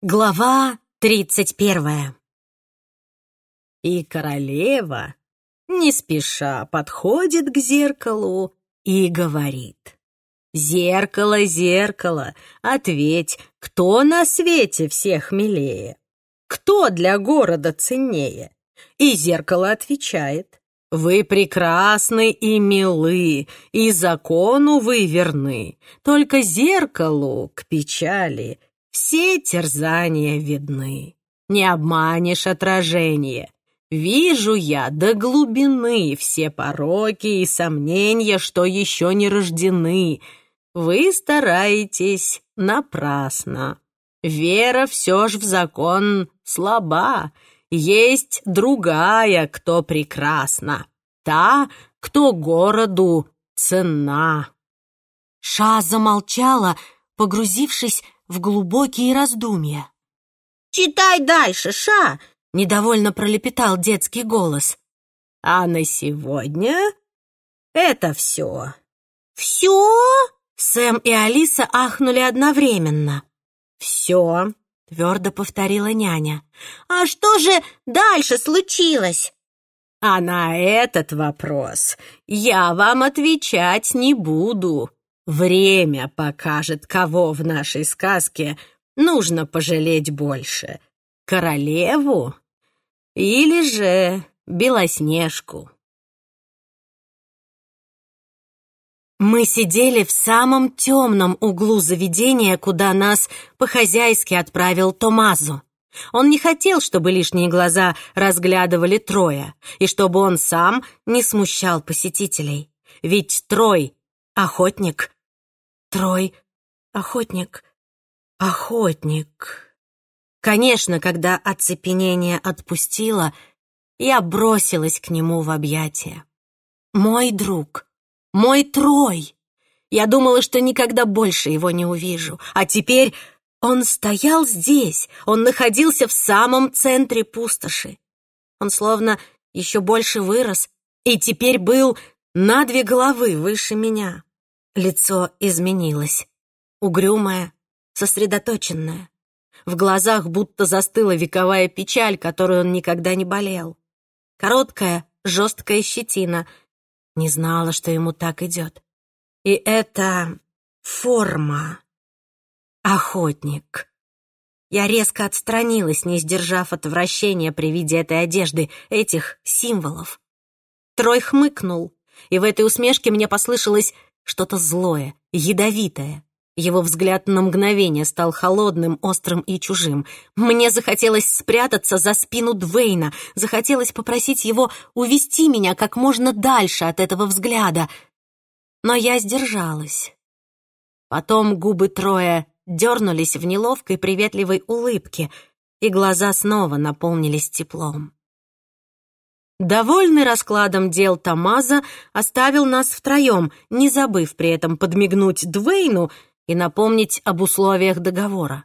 Глава тридцать первая И королева не спеша подходит к зеркалу и говорит. «Зеркало, зеркало, ответь, кто на свете всех милее? Кто для города ценнее?» И зеркало отвечает. «Вы прекрасны и милы, и закону вы верны, только зеркалу к печали все терзания видны. Не обманешь отражение. Вижу я до глубины все пороки и сомнения, что еще не рождены. Вы стараетесь напрасно. Вера все ж в закон слаба. Есть другая, кто прекрасна. Та, кто городу цена. Ша замолчала, погрузившись в глубокие раздумья. «Читай дальше, Ша!» — недовольно пролепетал детский голос. «А на сегодня это все». «Все?» Сэм и Алиса ахнули одновременно. «Все», — твердо повторила няня. «А что же дальше случилось?» «А на этот вопрос я вам отвечать не буду. Время покажет, кого в нашей сказке нужно пожалеть больше. Королеву или же Белоснежку. Мы сидели в самом темном углу заведения, куда нас по-хозяйски отправил Томазо. Он не хотел, чтобы лишние глаза разглядывали Троя, и чтобы он сам не смущал посетителей. Ведь Трой — охотник, Трой — охотник, охотник. Конечно, когда оцепенение отпустило, я бросилась к нему в объятия. Мой друг, мой Трой. Я думала, что никогда больше его не увижу, а теперь он стоял здесь, он находился в самом центре пустоши. Он словно еще больше вырос и теперь был на две головы выше меня. Лицо изменилось. Угрюмое, сосредоточенное. В глазах будто застыла вековая печаль, которую он никогда не болел. Короткая, жесткая щетина. Не знала, что ему так идет. И это форма. Охотник. Я резко отстранилась, не сдержав отвращения при виде этой одежды, этих символов. Трой хмыкнул, и в этой усмешке мне послышалось что-то злое, ядовитое. Его взгляд на мгновение стал холодным, острым и чужим. Мне захотелось спрятаться за спину Двейна, захотелось попросить его увести меня как можно дальше от этого взгляда. Но я сдержалась. Потом губы Троя дернулись в неловкой приветливой улыбке, и глаза снова наполнились теплом. Довольный раскладом дел Тамаза оставил нас втроем, не забыв при этом подмигнуть Двейну и напомнить об условиях договора.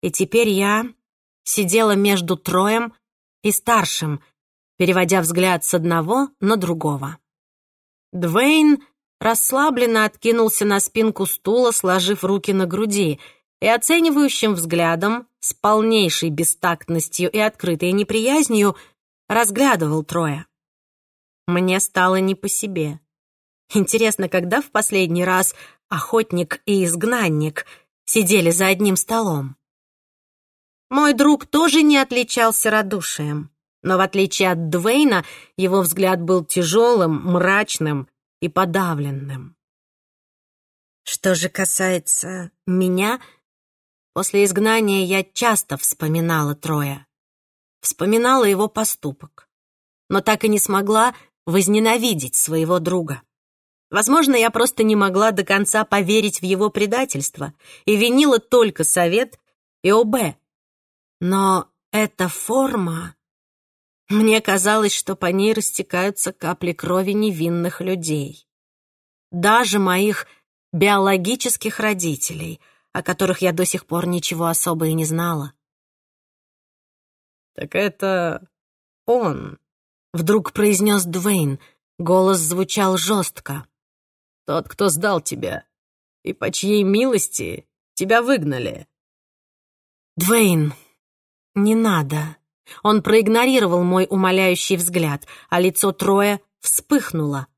И теперь я сидела между Троем и Старшим, переводя взгляд с одного на другого. Двейн расслабленно откинулся на спинку стула, сложив руки на груди, и оценивающим взглядом, с полнейшей бестактностью и открытой неприязнью — разглядывал Троя. Мне стало не по себе. Интересно, когда в последний раз охотник и изгнанник сидели за одним столом? Мой друг тоже не отличался радушием, но в отличие от Двейна, его взгляд был тяжелым, мрачным и подавленным. Что же касается меня, после изгнания я часто вспоминала Троя вспоминала его поступок, но так и не смогла возненавидеть своего друга. Возможно, я просто не могла до конца поверить в его предательство и винила только совет и ОБ. Но эта форма... Мне казалось, что по ней растекаются капли крови невинных людей. Даже моих биологических родителей, о которых я до сих пор ничего особо и не знала. «Так это он», — вдруг произнес Двейн. Голос звучал жестко. «Тот, кто сдал тебя, и по чьей милости тебя выгнали». «Двейн, не надо». Он проигнорировал мой умоляющий взгляд, а лицо Троя вспыхнуло.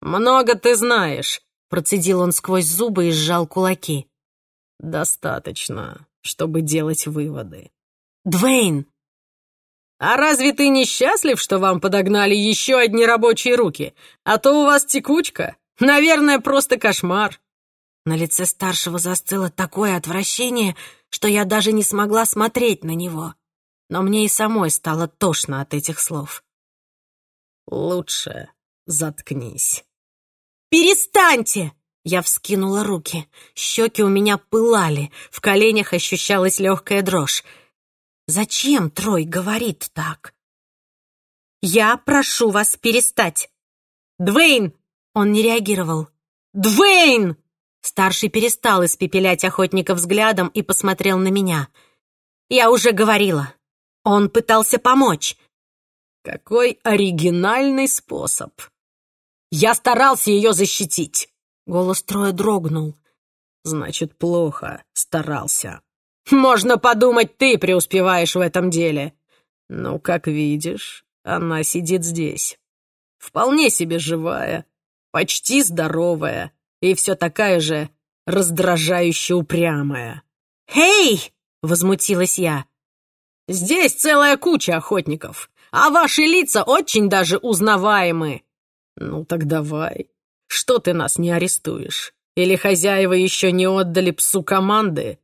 «Много ты знаешь», — процедил он сквозь зубы и сжал кулаки. «Достаточно, чтобы делать выводы». «Двейн!» «А разве ты не счастлив, что вам подогнали еще одни рабочие руки? А то у вас текучка. Наверное, просто кошмар». На лице старшего застыло такое отвращение, что я даже не смогла смотреть на него. Но мне и самой стало тошно от этих слов. «Лучше заткнись». «Перестаньте!» Я вскинула руки. Щеки у меня пылали, в коленях ощущалась легкая дрожь. Зачем Трой говорит так? «Я прошу вас перестать!» «Двейн!» Он не реагировал. «Двейн!» Старший перестал испепелять охотника взглядом и посмотрел на меня. «Я уже говорила. Он пытался помочь». «Какой оригинальный способ!» «Я старался ее защитить!» Голос Троя дрогнул. «Значит, плохо старался. Можно подумать, ты преуспеваешь в этом деле. Ну, как видишь, она сидит здесь. Вполне себе живая, почти здоровая и все такая же раздражающе упрямая. «Эй!» — возмутилась я. «Здесь целая куча охотников, а ваши лица очень даже узнаваемы. Ну так давай, что ты нас не арестуешь? Или хозяева еще не отдали псу команды?»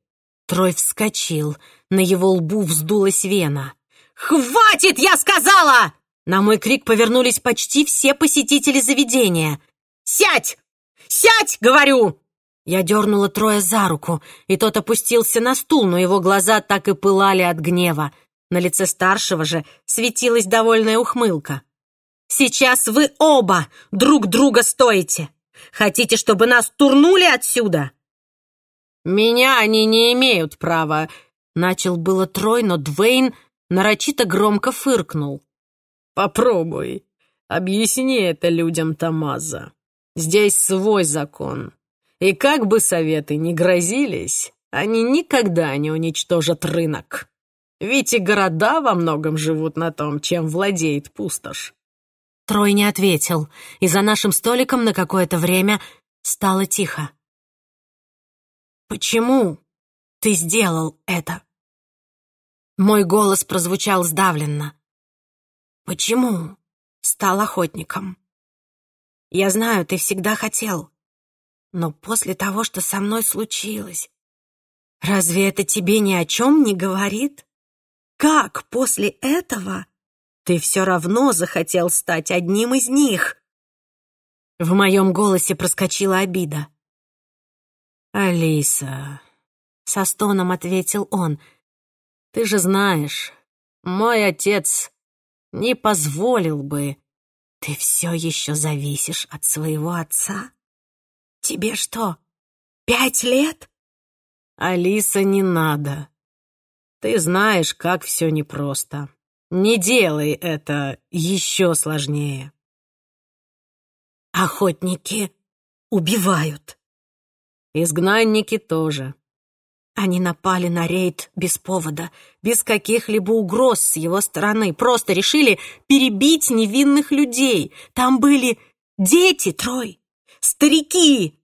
Трой вскочил, на его лбу вздулась вена. «Хватит, я сказала!» На мой крик повернулись почти все посетители заведения. «Сядь! Сядь, говорю!» Я дернула Троя за руку, и тот опустился на стул, но его глаза так и пылали от гнева. На лице старшего же светилась довольная ухмылка. «Сейчас вы оба друг друга стоите! Хотите, чтобы нас турнули отсюда?» «Меня они не имеют права!» Начал было Трой, но Двейн нарочито громко фыркнул. «Попробуй. Объясни это людям Тамаза. Здесь свой закон. И как бы советы ни грозились, они никогда не уничтожат рынок. Ведь и города во многом живут на том, чем владеет пустошь. Трой не ответил, и за нашим столиком на какое-то время стало тихо. «Почему ты сделал это?» Мой голос прозвучал сдавленно. «Почему стал охотником?» «Я знаю, ты всегда хотел, но после того, что со мной случилось, разве это тебе ни о чем не говорит? Как после этого ты все равно захотел стать одним из них?» В моем голосе проскочила обида. «Алиса», — со стоном ответил он, — «ты же знаешь, мой отец не позволил бы...» «Ты все еще зависишь от своего отца? Тебе что, пять лет?» «Алиса, не надо. Ты знаешь, как все непросто. Не делай это еще сложнее». «Охотники убивают», Изгнанники тоже. Они напали на рейд без повода, без каких-либо угроз с его стороны, просто решили перебить невинных людей. Там были дети, Трой, старики.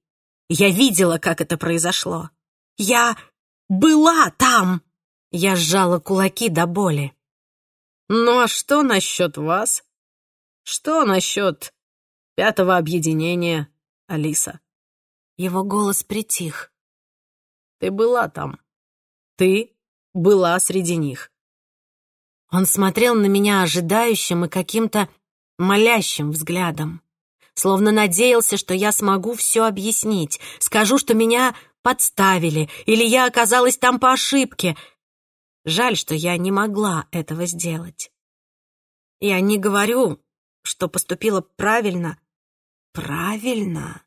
Я видела, как это произошло. Я была там. Я сжала кулаки до боли. Ну а что насчет вас? Что насчет пятого объединения, Алиса? Его голос притих. «Ты была там. Ты была среди них». Он смотрел на меня ожидающим и каким-то молящим взглядом. Словно надеялся, что я смогу все объяснить. Скажу, что меня подставили, или я оказалась там по ошибке. Жаль, что я не могла этого сделать. Я не говорю, что поступила правильно. Правильно?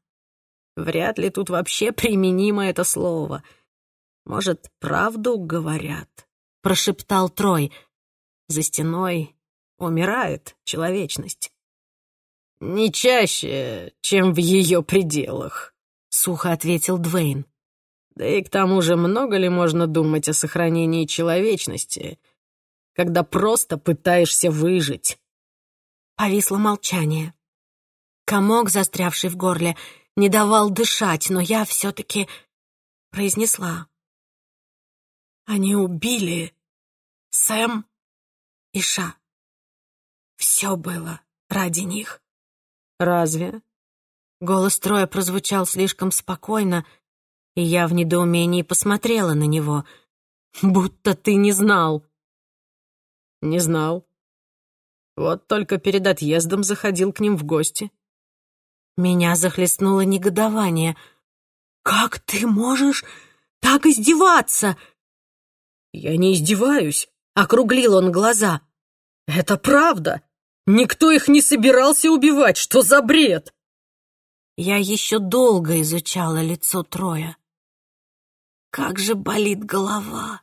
Вряд ли тут вообще применимо это слово. Может, правду говорят? Прошептал Трой. За стеной умирает человечность. Не чаще, чем в ее пределах, сухо ответил Двейн. Да и к тому же много ли можно думать о сохранении человечности, когда просто пытаешься выжить? Повисло молчание. Комок, застрявший в горле, не давал дышать, но я все-таки произнесла. Они убили Сэм и Ша. Все было ради них. Разве? Голос Троя прозвучал слишком спокойно, и я в недоумении посмотрела на него. «Будто ты не знал». «Не знал. Вот только перед отъездом заходил к ним в гости». Меня захлестнуло негодование. «Как ты можешь так издеваться?» «Я не издеваюсь», — округлил он глаза. «Это правда. Никто их не собирался убивать. Что за бред?» Я еще долго изучала лицо Троя. Как же болит голова.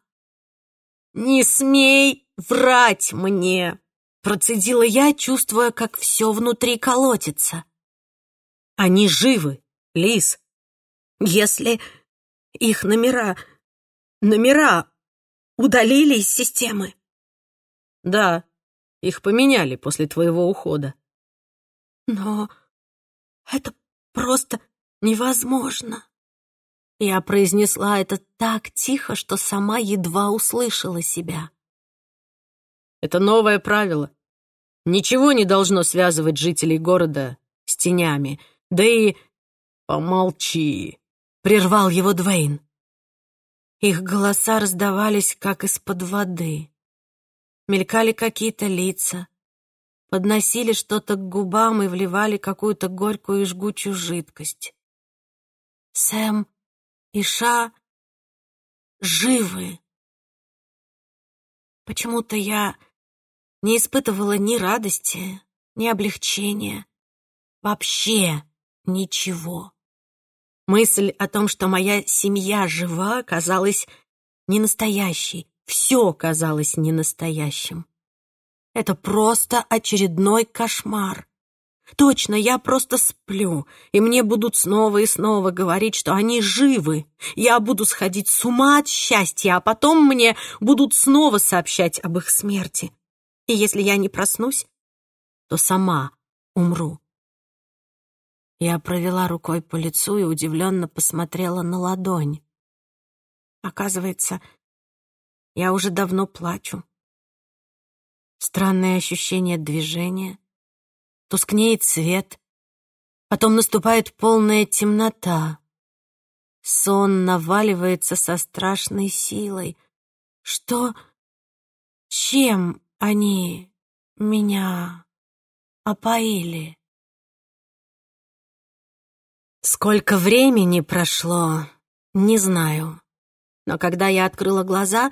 «Не смей врать мне!» Процедила я, чувствуя, как все внутри колотится. «Они живы, Лис. Если их номера... номера удалили из системы?» «Да, их поменяли после твоего ухода». «Но это просто невозможно!» Я произнесла это так тихо, что сама едва услышала себя. Это новое правило. Ничего не должно связывать жителей города с тенями. Да и... Помолчи, — прервал его Двейн. Их голоса раздавались, как из-под воды. Мелькали какие-то лица, подносили что-то к губам и вливали какую-то горькую и жгучую жидкость. Сэм и Ша живы. Почему-то я не испытывала ни радости, ни облегчения. Вообще ничего. Мысль о том, что моя семья жива, казалась ненастоящей. Все казалось ненастоящим. Это просто очередной кошмар. Точно, я просто сплю, и мне будут снова и снова говорить, что они живы. Я буду сходить с ума от счастья, а потом мне будут снова сообщать об их смерти. И если я не проснусь, то сама умру. Я провела рукой по лицу и удивленно посмотрела на ладонь. Оказывается, я уже давно плачу. Странное ощущение движения — тускнеет свет, потом наступает полная темнота. Сон наваливается со страшной силой. Что? Чем они меня опоили? Сколько времени прошло, не знаю. Но когда я открыла глаза,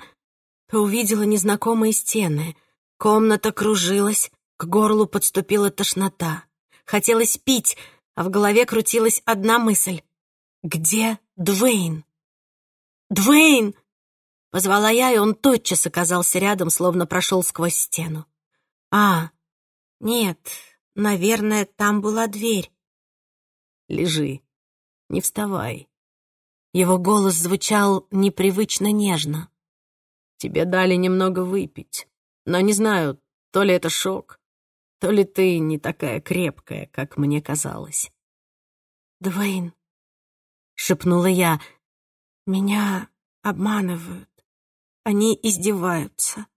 то увидела незнакомые стены. Комната кружилась, к горлу подступила тошнота. Хотелось пить, а в голове крутилась одна мысль. «Где Двейн?» «Двейн!» Позвала я, и он тотчас оказался рядом, словно прошел сквозь стену. «А, нет, наверное, там была дверь». «Лежи, не вставай». Его голос звучал непривычно нежно. «Тебе дали немного выпить, но не знаю, то ли это шок, то ли ты не такая крепкая, как мне казалось. «Двейн», — шепнула я, — «меня обманывают. Они издеваются.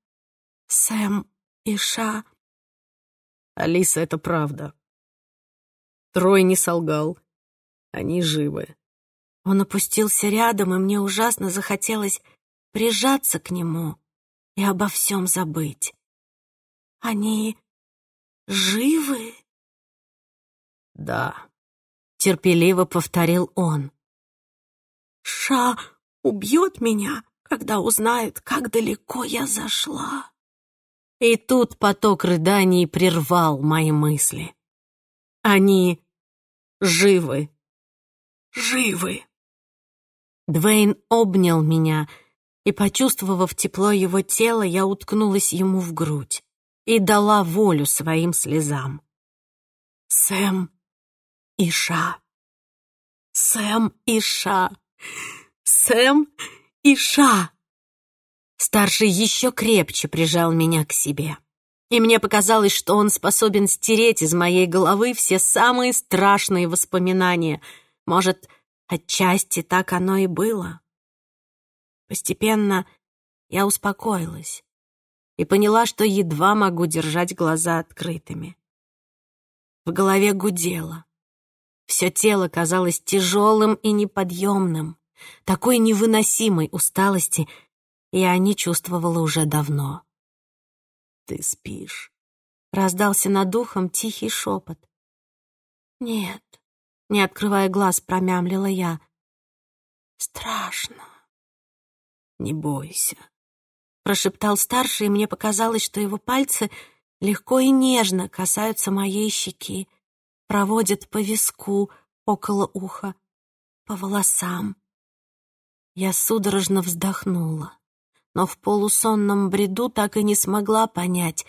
Сэм и Ша...» «Алиса, это правда. Трой не солгал. Они живы». Он опустился рядом, и мне ужасно захотелось прижаться к нему и обо всем забыть. Они живы?» «Да», — терпеливо повторил он. «Ша убьет меня, когда узнает, как далеко я зашла». И тут поток рыданий прервал мои мысли. Они живы. Живы. Двейн обнял меня, и, почувствовав тепло его тела, я уткнулась ему в грудь и дала волю своим слезам. Сэм и Ша. Сэм и Ша. Сэм и Ша. Старший еще крепче прижал меня к себе. И мне показалось, что он способен стереть из моей головы все самые страшные воспоминания. Может, отчасти так оно и было. Постепенно я успокоилась и поняла, что едва могу держать глаза открытыми. В голове гудело. Все тело казалось тяжелым и неподъемным. Такой невыносимой усталости я не чувствовала уже давно. «Ты спишь?» — раздался над ухом тихий шепот. «Нет», — не открывая глаз, промямлила я. «Страшно». «Не бойся», — прошептал старший, и мне показалось, что его пальцы легко и нежно касаются моей щеки, проводят по виску около уха, по волосам. Я судорожно вздохнула, но в полусонном бреду так и не смогла понять,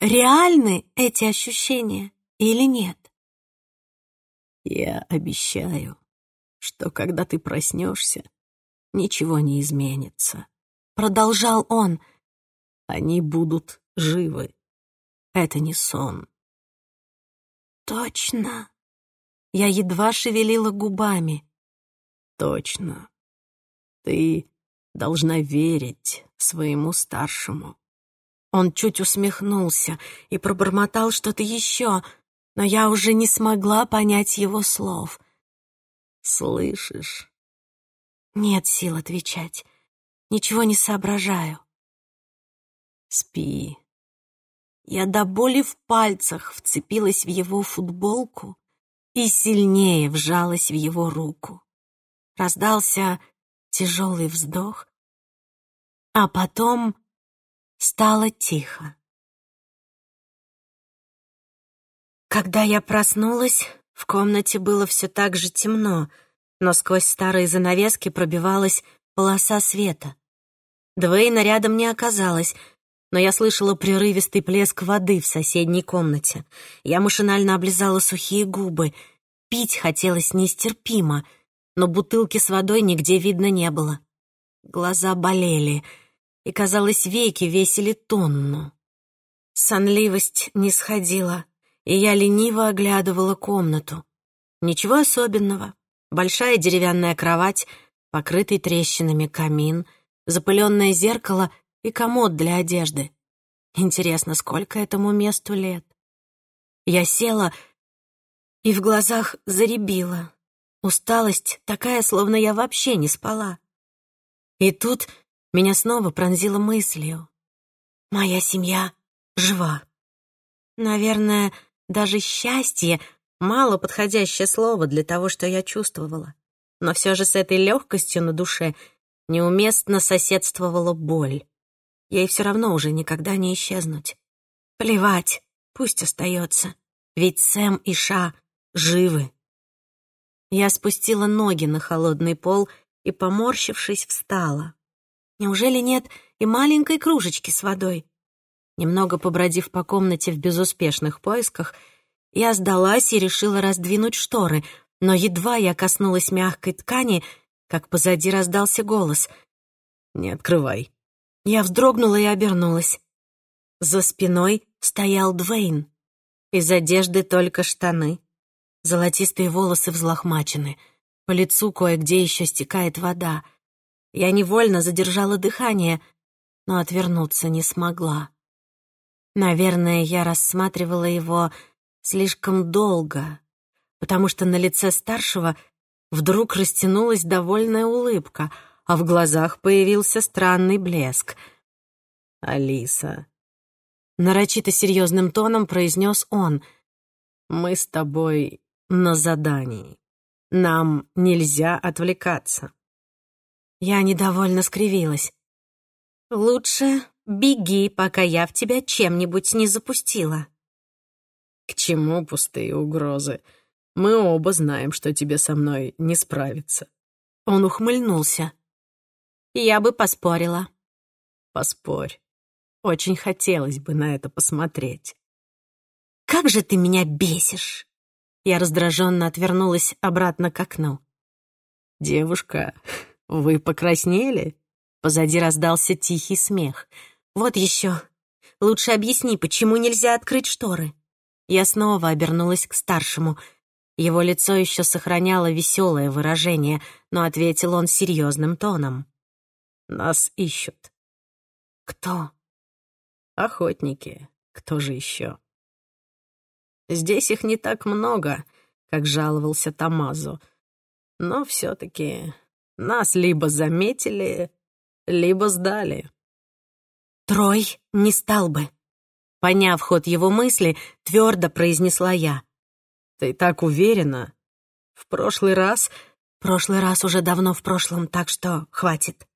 реальны эти ощущения или нет. «Я обещаю, что когда ты проснешься, ничего не изменится», — продолжал он. «Они будут живы. Это не сон». «Точно?» Я едва шевелила губами. «Точно. Ты должна верить своему старшему». Он чуть усмехнулся и пробормотал что-то еще, но я уже не смогла понять его слов. «Слышишь?» Нет сил отвечать. Ничего не соображаю. «Спи». Я до боли в пальцах вцепилась в его футболку и сильнее вжалась в его руку. Раздался тяжелый вздох, а потом стало тихо. Когда я проснулась, в комнате было все так же темно, но сквозь старые занавески пробивалась полоса света. Двейна рядом не оказалось, но я слышала прерывистый плеск воды в соседней комнате. Я машинально облизала сухие губы. Пить хотелось нестерпимо, но бутылки с водой нигде видно не было. Глаза болели, и, казалось, веки весили тонну. Сонливость не сходила, и я лениво оглядывала комнату. Ничего особенного. Большая деревянная кровать, покрытый трещинами камин, запыленное зеркало и комод для одежды. Интересно, сколько этому месту лет? Я села и в глазах заребила. Усталость такая, словно я вообще не спала. И тут меня снова пронзило мыслью. Моя семья жива. Наверное, даже счастье — мало подходящее слово для того, что я чувствовала. Но все же с этой легкостью на душе неуместно соседствовала боль. Ей все равно уже никогда не исчезнуть. Плевать, пусть остается. Ведь Сэм и Ша живы. Я спустила ноги на холодный пол и, поморщившись, встала. Неужели нет и маленькой кружечки с водой? Немного побродив по комнате в безуспешных поисках, я сдалась и решила раздвинуть шторы, но едва я коснулась мягкой ткани, как позади раздался голос. «Не открывай». Я вздрогнула и обернулась. За спиной стоял Двейн. Из одежды только штаны. Золотистые волосы взлохмачены. По лицу кое-где еще стекает вода. Я невольно задержала дыхание, но отвернуться не смогла. Наверное, я рассматривала его слишком долго, потому что на лице старшего вдруг растянулась довольная улыбка — а в глазах появился странный блеск. «Алиса», — нарочито серьезным тоном произнес он, — «мы с тобой на задании. Нам нельзя отвлекаться». Я недовольно скривилась. «Лучше беги, пока я в тебя чем-нибудь не запустила». «К чему пустые угрозы? Мы оба знаем, что тебе со мной не справиться». Он ухмыльнулся. Я бы поспорила. Поспорь. Очень хотелось бы на это посмотреть. Как же ты меня бесишь! Я раздраженно отвернулась обратно к окну. Девушка, Вы покраснели?» Позади раздался тихий смех. «Вот еще. Лучше объясни, почему нельзя открыть шторы?» Я снова обернулась к старшему. Его лицо еще сохраняло веселое выражение, но ответил он серьезным тоном. «Нас ищут». «Кто?» «Охотники. Кто же еще?» «Здесь их не так много», как жаловался Тамазу. Но все-таки нас либо заметили, либо сдали. Трой не стал бы. Поняв ход его мысли, твердо произнесла я. Ты так уверена? В прошлый раз... Прошлый раз уже давно в прошлом, так что хватит.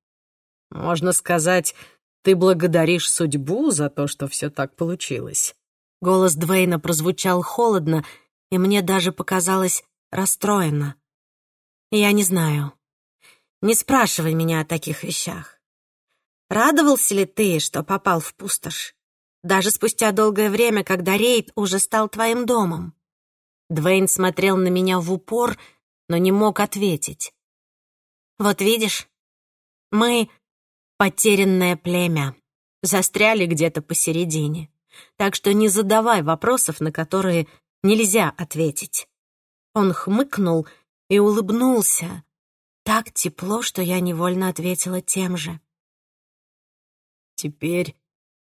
Можно сказать, ты благодаришь судьбу за то, что все так получилось. Голос Двейна прозвучал холодно, и мне даже показалось расстроена. Я не знаю. Не спрашивай меня о таких вещах. Радовался ли ты, что попал в пустошь? Даже спустя долгое время, когда рейд уже стал твоим домом. Двейн смотрел на меня в упор, но не мог ответить. Вот видишь, мы — потерянное племя, застряли где-то посередине. Так что не задавай вопросов, на которые нельзя ответить. Он хмыкнул и улыбнулся. Так тепло, что я невольно ответила тем же. «Теперь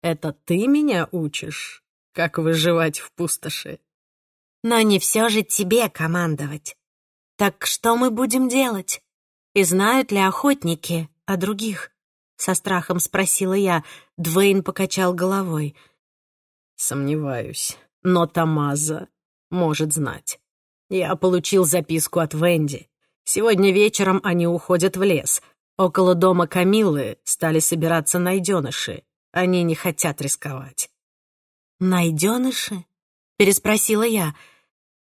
это ты меня учишь, как выживать в пустоши?» «Но не все же тебе командовать. Так что мы будем делать? И знают ли охотники о других?» Со страхом спросила я. Двейн покачал головой. «Сомневаюсь. Но Тамаза может знать. Я получил записку от Венди. Сегодня вечером они уходят в лес. Около дома Камиллы стали собираться найденыши. Они не хотят рисковать. «Найденыши?» — переспросила я.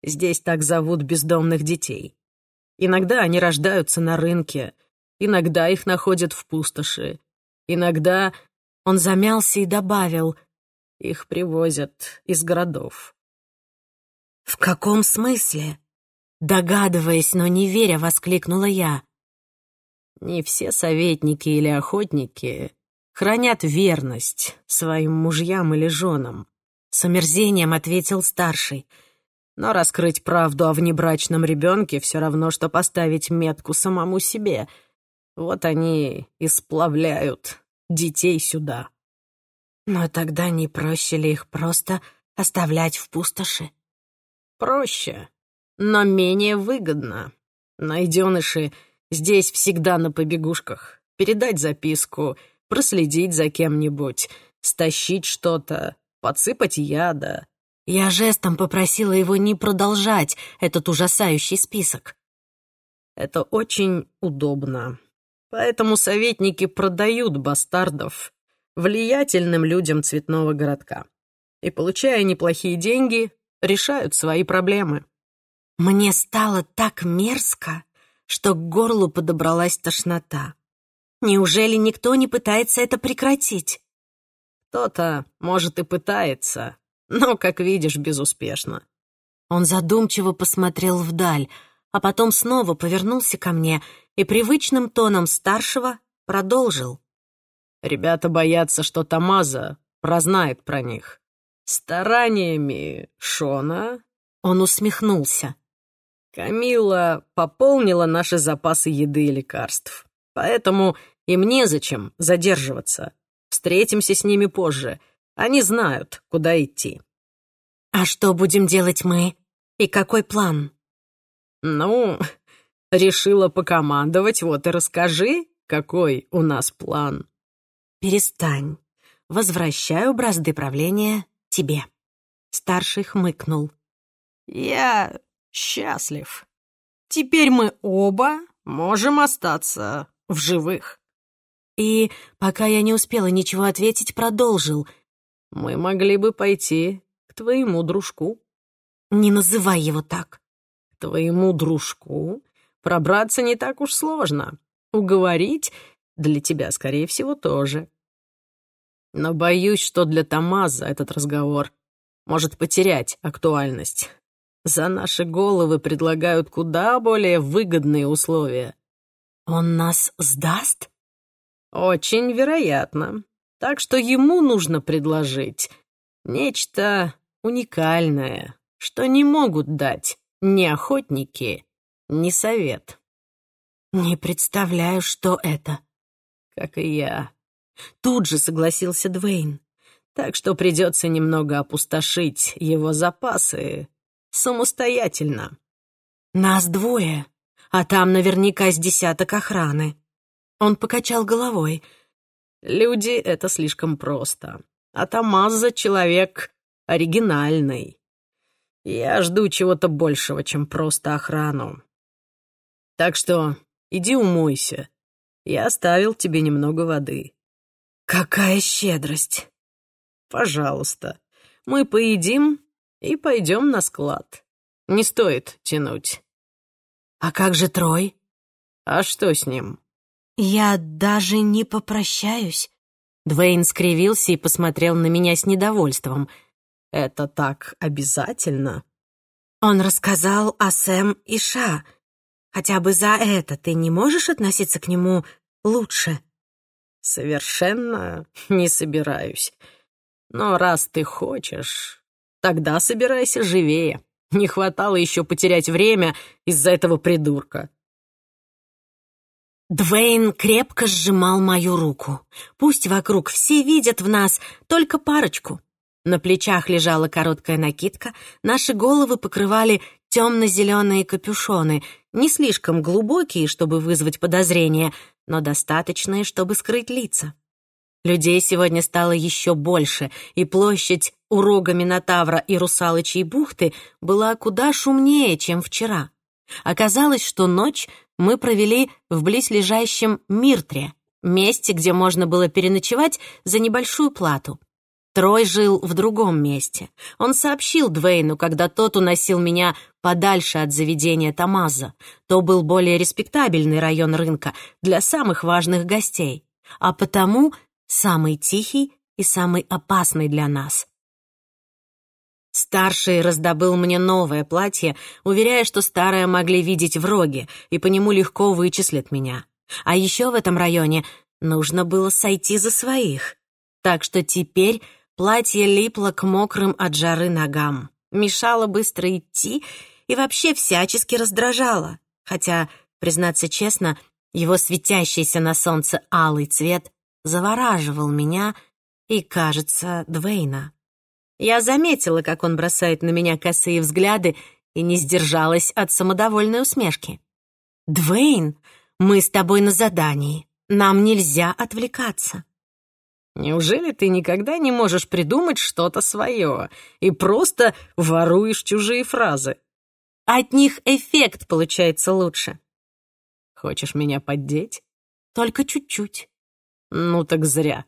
«Здесь так зовут бездомных детей. Иногда они рождаются на рынке, иногда их находят в пустоши, иногда...» Он замялся и добавил, «Их привозят из городов. «В каком смысле?» Догадываясь, но не веря, воскликнула я. «Не все советники или охотники хранят верность своим мужьям или женам», — с омерзением ответил старший. «Но раскрыть правду о внебрачном ребенке все равно, что поставить метку самому себе. Вот они и сплавляют детей сюда». «Но тогда не проще ли их просто оставлять в пустоши?» Проще, но менее выгодно. Найденыши здесь всегда на побегушках. Передать записку, проследить за кем-нибудь, стащить что-то, подсыпать яда. Я жестом попросила его не продолжать этот ужасающий список. Это очень удобно. Поэтому советники продают бастардов влиятельным людям цветного городка. И, получая неплохие деньги, решают свои проблемы. Мне стало так мерзко, что к горлу подобралась тошнота. Неужели никто не пытается это прекратить? Кто-то, может, и пытается, но, как видишь, безуспешно. Он задумчиво посмотрел вдаль, а потом снова повернулся ко мне и привычным тоном старшего продолжил. «Ребята боятся, что Тамаза прознает про них. Стараниями Шона он усмехнулся. Камила пополнила наши запасы еды и лекарств. Поэтому им незачем задерживаться. Встретимся с ними позже. Они знают, куда идти. А что будем делать мы? И какой план? Ну, решила покомандовать, вот и расскажи, какой у нас план. Перестань. Возвращаю бразды правления тебе». Старший хмыкнул. «Я счастлив. Теперь мы оба можем остаться в живых». И, пока я не успела ничего ответить, продолжил. «Мы могли бы пойти к твоему дружку». «Не называй его так». «К твоему дружку пробраться не так уж сложно. Уговорить для тебя, скорее всего, тоже. Но боюсь, что для Тамаза этот разговор может потерять актуальность. За наши головы предлагают куда более выгодные условия. Он нас сдаст? Очень вероятно. Так что ему нужно предложить нечто уникальное, что не могут дать ни охотники, ни совет. Не представляю, что это. Как и я. Тут же согласился Двейн. Так что придется немного опустошить его запасы самостоятельно. Нас двое, а там наверняка с десяток охраны. Он покачал головой. Люди — это слишком просто. А Тамаза — человек оригинальный. Я жду чего-то большего, чем просто охрану. Так что иди умойся. Я оставил тебе немного воды. Какая щедрость! Пожалуйста, мы поедим и пойдем на склад. Не стоит тянуть. А как же Трой? А что с ним? Я даже не попрощаюсь. Двейн скривился и посмотрел на меня с недовольством. Это так обязательно? Он рассказал о Сэм и Ша. Хотя бы за это ты не можешь относиться к нему лучше? Совершенно не собираюсь. Но раз ты хочешь, тогда собирайся живее. Не хватало еще потерять время из-за этого придурка. Двейн крепко сжимал мою руку. Пусть вокруг все видят в нас только парочку. На плечах лежала короткая накидка, наши головы покрывали темно-зеленые капюшоны, не слишком глубокие, чтобы вызвать подозрения, но достаточные, чтобы скрыть лица. Людей сегодня стало еще больше, и площадь у рога Минотавра и Русалычьей бухты была куда шумнее, чем вчера. Оказалось, что ночь мы провели в близлежащем Миртре, месте, где можно было переночевать за небольшую плату. Трой жил в другом месте. Он сообщил Двейну, когда тот уносил меня подальше от заведения Тамаза. То был более респектабельный район рынка для самых важных гостей, а потому самый тихий и самый опасный для нас. Старший раздобыл мне новое платье, уверяя, что старое могли видеть в и по нему легко вычислят меня. А еще в этом районе нужно было сойти за своих. Так что теперь платье липло к мокрым от жары ногам, мешало быстро идти и вообще всячески раздражало. Хотя, признаться честно, его светящийся на солнце алый цвет завораживал меня и, кажется, Двейна. Я заметила, как он бросает на меня косые взгляды и не сдержалась от самодовольной усмешки. «Двейн, мы с тобой на задании. Нам нельзя отвлекаться». «Неужели ты никогда не можешь придумать что-то свое и просто воруешь чужие фразы?» «От них эффект получается лучше». «Хочешь меня поддеть?» «Только чуть-чуть». «Ну так зря.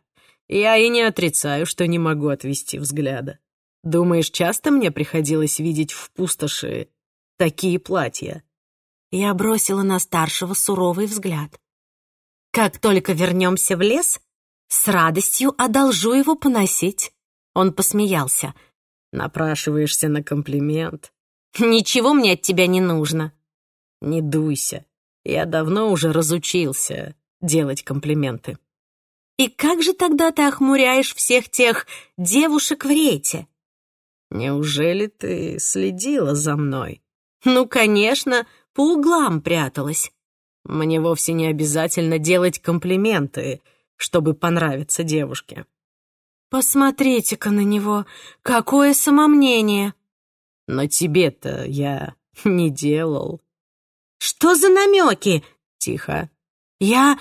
Я и не отрицаю, что не могу отвести взгляда. Думаешь, часто мне приходилось видеть в пустоши такие платья?» Я бросила на старшего суровый взгляд. «Как только вернемся в лес, с радостью одолжу его поносить». Он посмеялся. «Напрашиваешься на комплимент?» «Ничего мне от тебя не нужно». «Не дуйся. Я давно уже разучился делать комплименты». «И как же тогда ты охмуряешь всех тех девушек в рейте?» «Неужели ты следила за мной?» «Ну, конечно, по углам пряталась». «Мне вовсе не обязательно делать комплименты, чтобы понравиться девушке». «Посмотрите-ка на него, какое самомнение!» «Но тебе-то я не делал». «Что за намеки?» «Тихо». «Я...»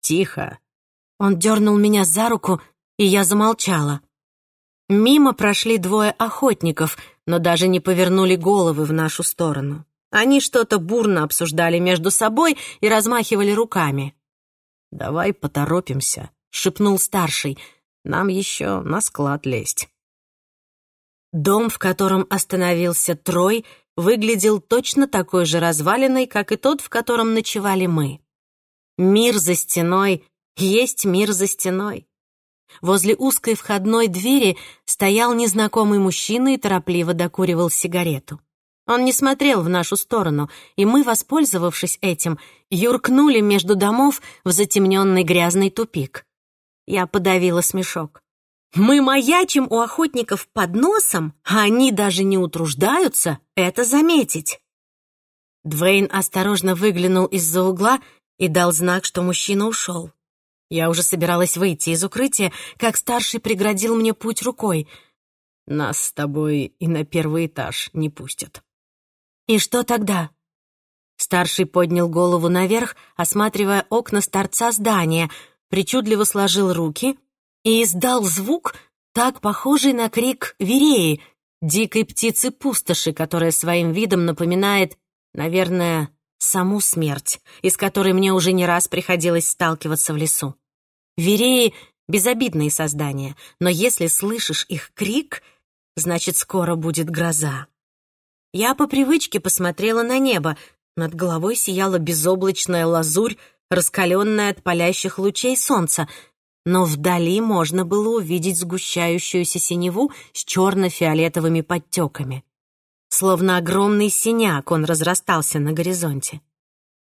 «Тихо». Он дернул меня за руку, и я замолчала. Мимо прошли двое охотников, но даже не повернули головы в нашу сторону. Они что-то бурно обсуждали между собой и размахивали руками. «Давай поторопимся», — шепнул старший. «Нам еще на склад лезть». Дом, в котором остановился Трой, выглядел точно такой же разваленной, как и тот, в котором ночевали мы. Мир за стеной есть мир за стеной. Возле узкой входной двери стоял незнакомый мужчина и торопливо докуривал сигарету. Он не смотрел в нашу сторону, и мы, воспользовавшись этим, юркнули между домов в затемненный грязный тупик. Я подавила смешок. Мы маячим у охотников под носом, а они даже не утруждаются это заметить. Двейн осторожно выглянул из-за угла и дал знак, что мужчина ушел. Я уже собиралась выйти из укрытия, как старший преградил мне путь рукой. «Нас с тобой и на первый этаж не пустят». «И что тогда?» Старший поднял голову наверх, осматривая окна с торца здания, причудливо сложил руки и издал звук, так похожий на крик вереи, дикой птицы-пустоши, которая своим видом напоминает Наверное, саму смерть, из которой мне уже не раз приходилось сталкиваться в лесу. Вереи — безобидные создания, но если слышишь их крик, значит, скоро будет гроза. Я по привычке посмотрела на небо. Над головой сияла безоблачная лазурь, раскаленная от палящих лучей солнца, но вдали можно было увидеть сгущающуюся синеву с черно-фиолетовыми подтеками. Словно огромный синяк он разрастался на горизонте.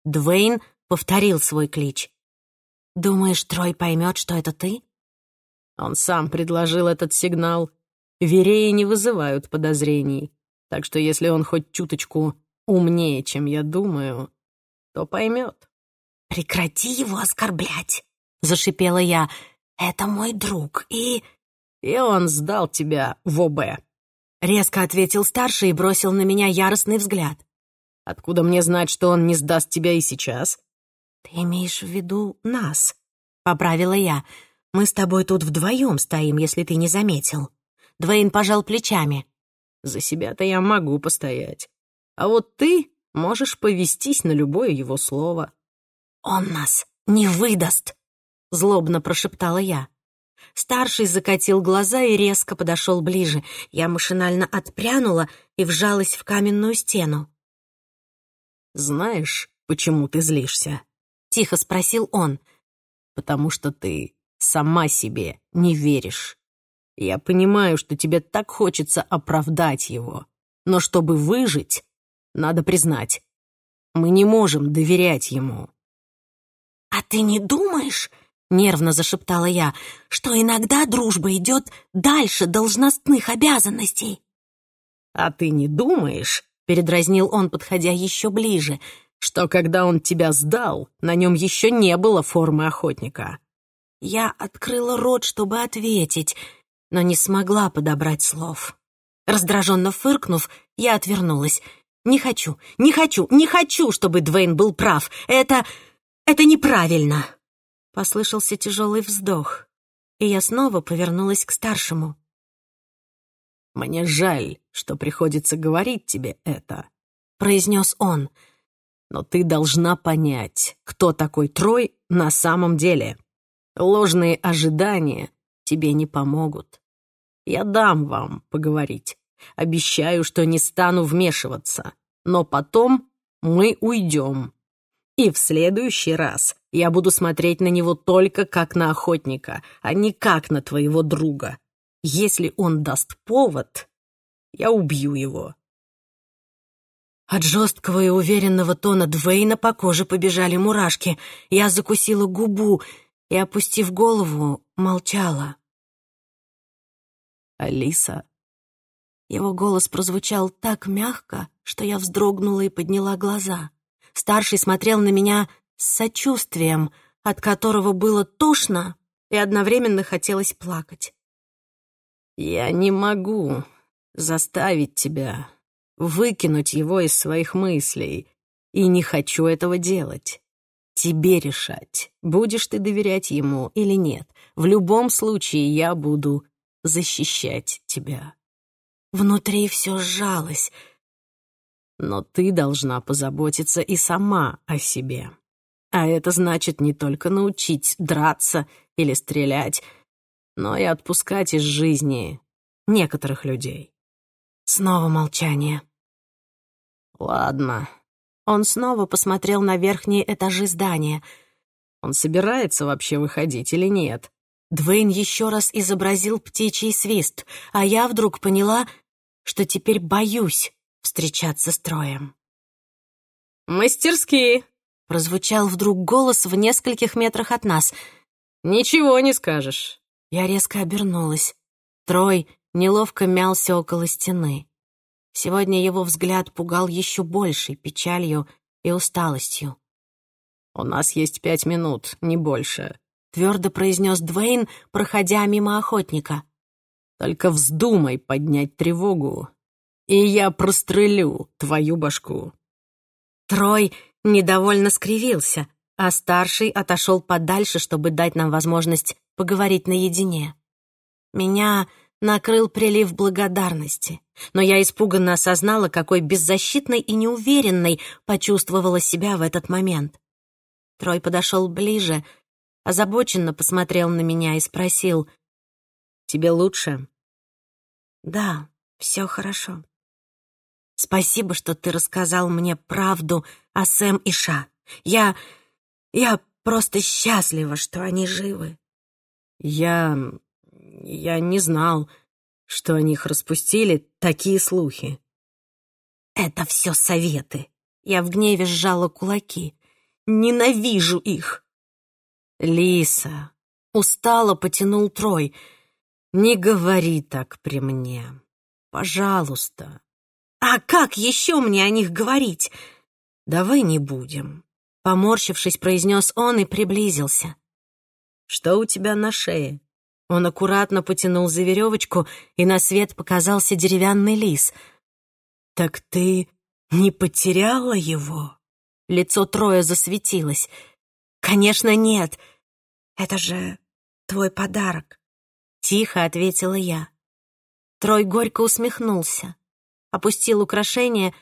Двейн повторил свой клич. «Думаешь, Трой поймет, что это ты?» Он сам предложил этот сигнал. Вереи не вызывают подозрений, так что если он хоть чуточку умнее, чем я думаю, то поймет. «Прекрати его оскорблять!» — зашипела я. «Это мой друг, и...» «И он сдал тебя в ОБ», Резко ответил старший и бросил на меня яростный взгляд. «Откуда мне знать, что он не сдаст тебя и сейчас?» «Ты имеешь в виду нас?» — поправила я. «Мы с тобой тут вдвоем стоим, если ты не заметил». Двоин пожал плечами. «За себя-то я могу постоять. А вот ты можешь повестись на любое его слово». «Он нас не выдаст!» — злобно прошептала я. Старший закатил глаза и резко подошел ближе. Я машинально отпрянула и вжалась в каменную стену. «Знаешь, почему ты злишься?» — тихо спросил он. «Потому что ты сама себе не веришь. Я понимаю, что тебе так хочется оправдать его, но чтобы выжить, надо признать, мы не можем доверять ему». «А ты не думаешь, нервно зашептала я, что иногда дружба идет дальше должностных обязанностей. «А ты не думаешь?» — передразнил он, подходя еще ближе, что когда он тебя сдал, на нем еще не было формы охотника. Я открыла рот, чтобы ответить, но не смогла подобрать слов. Раздраженно фыркнув, я отвернулась. «Не хочу, не хочу, не хочу, чтобы Двейн был прав. Это... это неправильно!» Послышался тяжелый вздох, и я снова повернулась к старшему. «Мне жаль, что приходится говорить тебе это», — произнес он. «Но ты должна понять, кто такой Трой на самом деле. Ложные ожидания тебе не помогут. Я дам вам поговорить. Обещаю, что не стану вмешиваться. Но потом мы уйдем. И в следующий раз я буду смотреть на него только как на охотника, а не как на твоего друга. Если он даст повод, я убью его». От жесткого и уверенного тона Двейна по коже побежали мурашки. Я закусила губу и, опустив голову, молчала. «Алиса?» Его голос прозвучал так мягко, что я вздрогнула и подняла глаза. Старший смотрел на меня с сочувствием, от которого было тошно и одновременно хотелось плакать. «Я не могу заставить тебя выкинуть его из своих мыслей, и не хочу этого делать. Тебе решать, будешь ты доверять ему или нет. В любом случае я буду защищать тебя». Внутри все сжалось. Но ты должна позаботиться и сама о себе. А это значит не только научить драться или стрелять, но и отпускать из жизни некоторых людей. Снова молчание. Ладно. Он снова посмотрел на верхние этажи здания. Он собирается вообще выходить или нет? Двейн еще раз изобразил птичий свист, а я вдруг поняла, что теперь боюсь встречаться с Троем. «Мастерски!» — прозвучал вдруг голос в нескольких метрах от нас. «Ничего не скажешь». Я резко обернулась. Трой неловко мялся около стены. Сегодня его взгляд пугал еще большей печалью и усталостью. «У нас есть пять минут, не больше», — твердо произнес Двейн, проходя мимо охотника. «Только вздумай поднять тревогу, и я прострелю твою башку». Трой недовольно скривился, а старший отошел подальше, чтобы дать нам возможность поговорить наедине. Меня накрыл прилив благодарности, но я испуганно осознала, какой беззащитной и неуверенной почувствовала себя в этот момент. Трой подошел ближе, озабоченно посмотрел на меня и спросил, «Тебе лучше?» «Да, все хорошо. Спасибо, что ты рассказал мне правду о Сэм и Ша. Я... я просто счастлива, что они живы». «Я... я не знал, что о них распустили такие слухи». «Это все советы». Я в гневе сжала кулаки. Ненавижу их. Лиса, устало потянул Трой. Не говори так при мне. Пожалуйста. А как еще мне о них говорить? Давай не будем. Поморщившись, произнес он и приблизился. Что у тебя на шее? Он аккуратно потянул за веревочку, и на свет показался деревянный лис. «Так ты не потеряла его?» Лицо Троя засветилось. «Конечно, нет. Это же твой подарок», — тихо ответила я. Трой горько усмехнулся, опустил украшение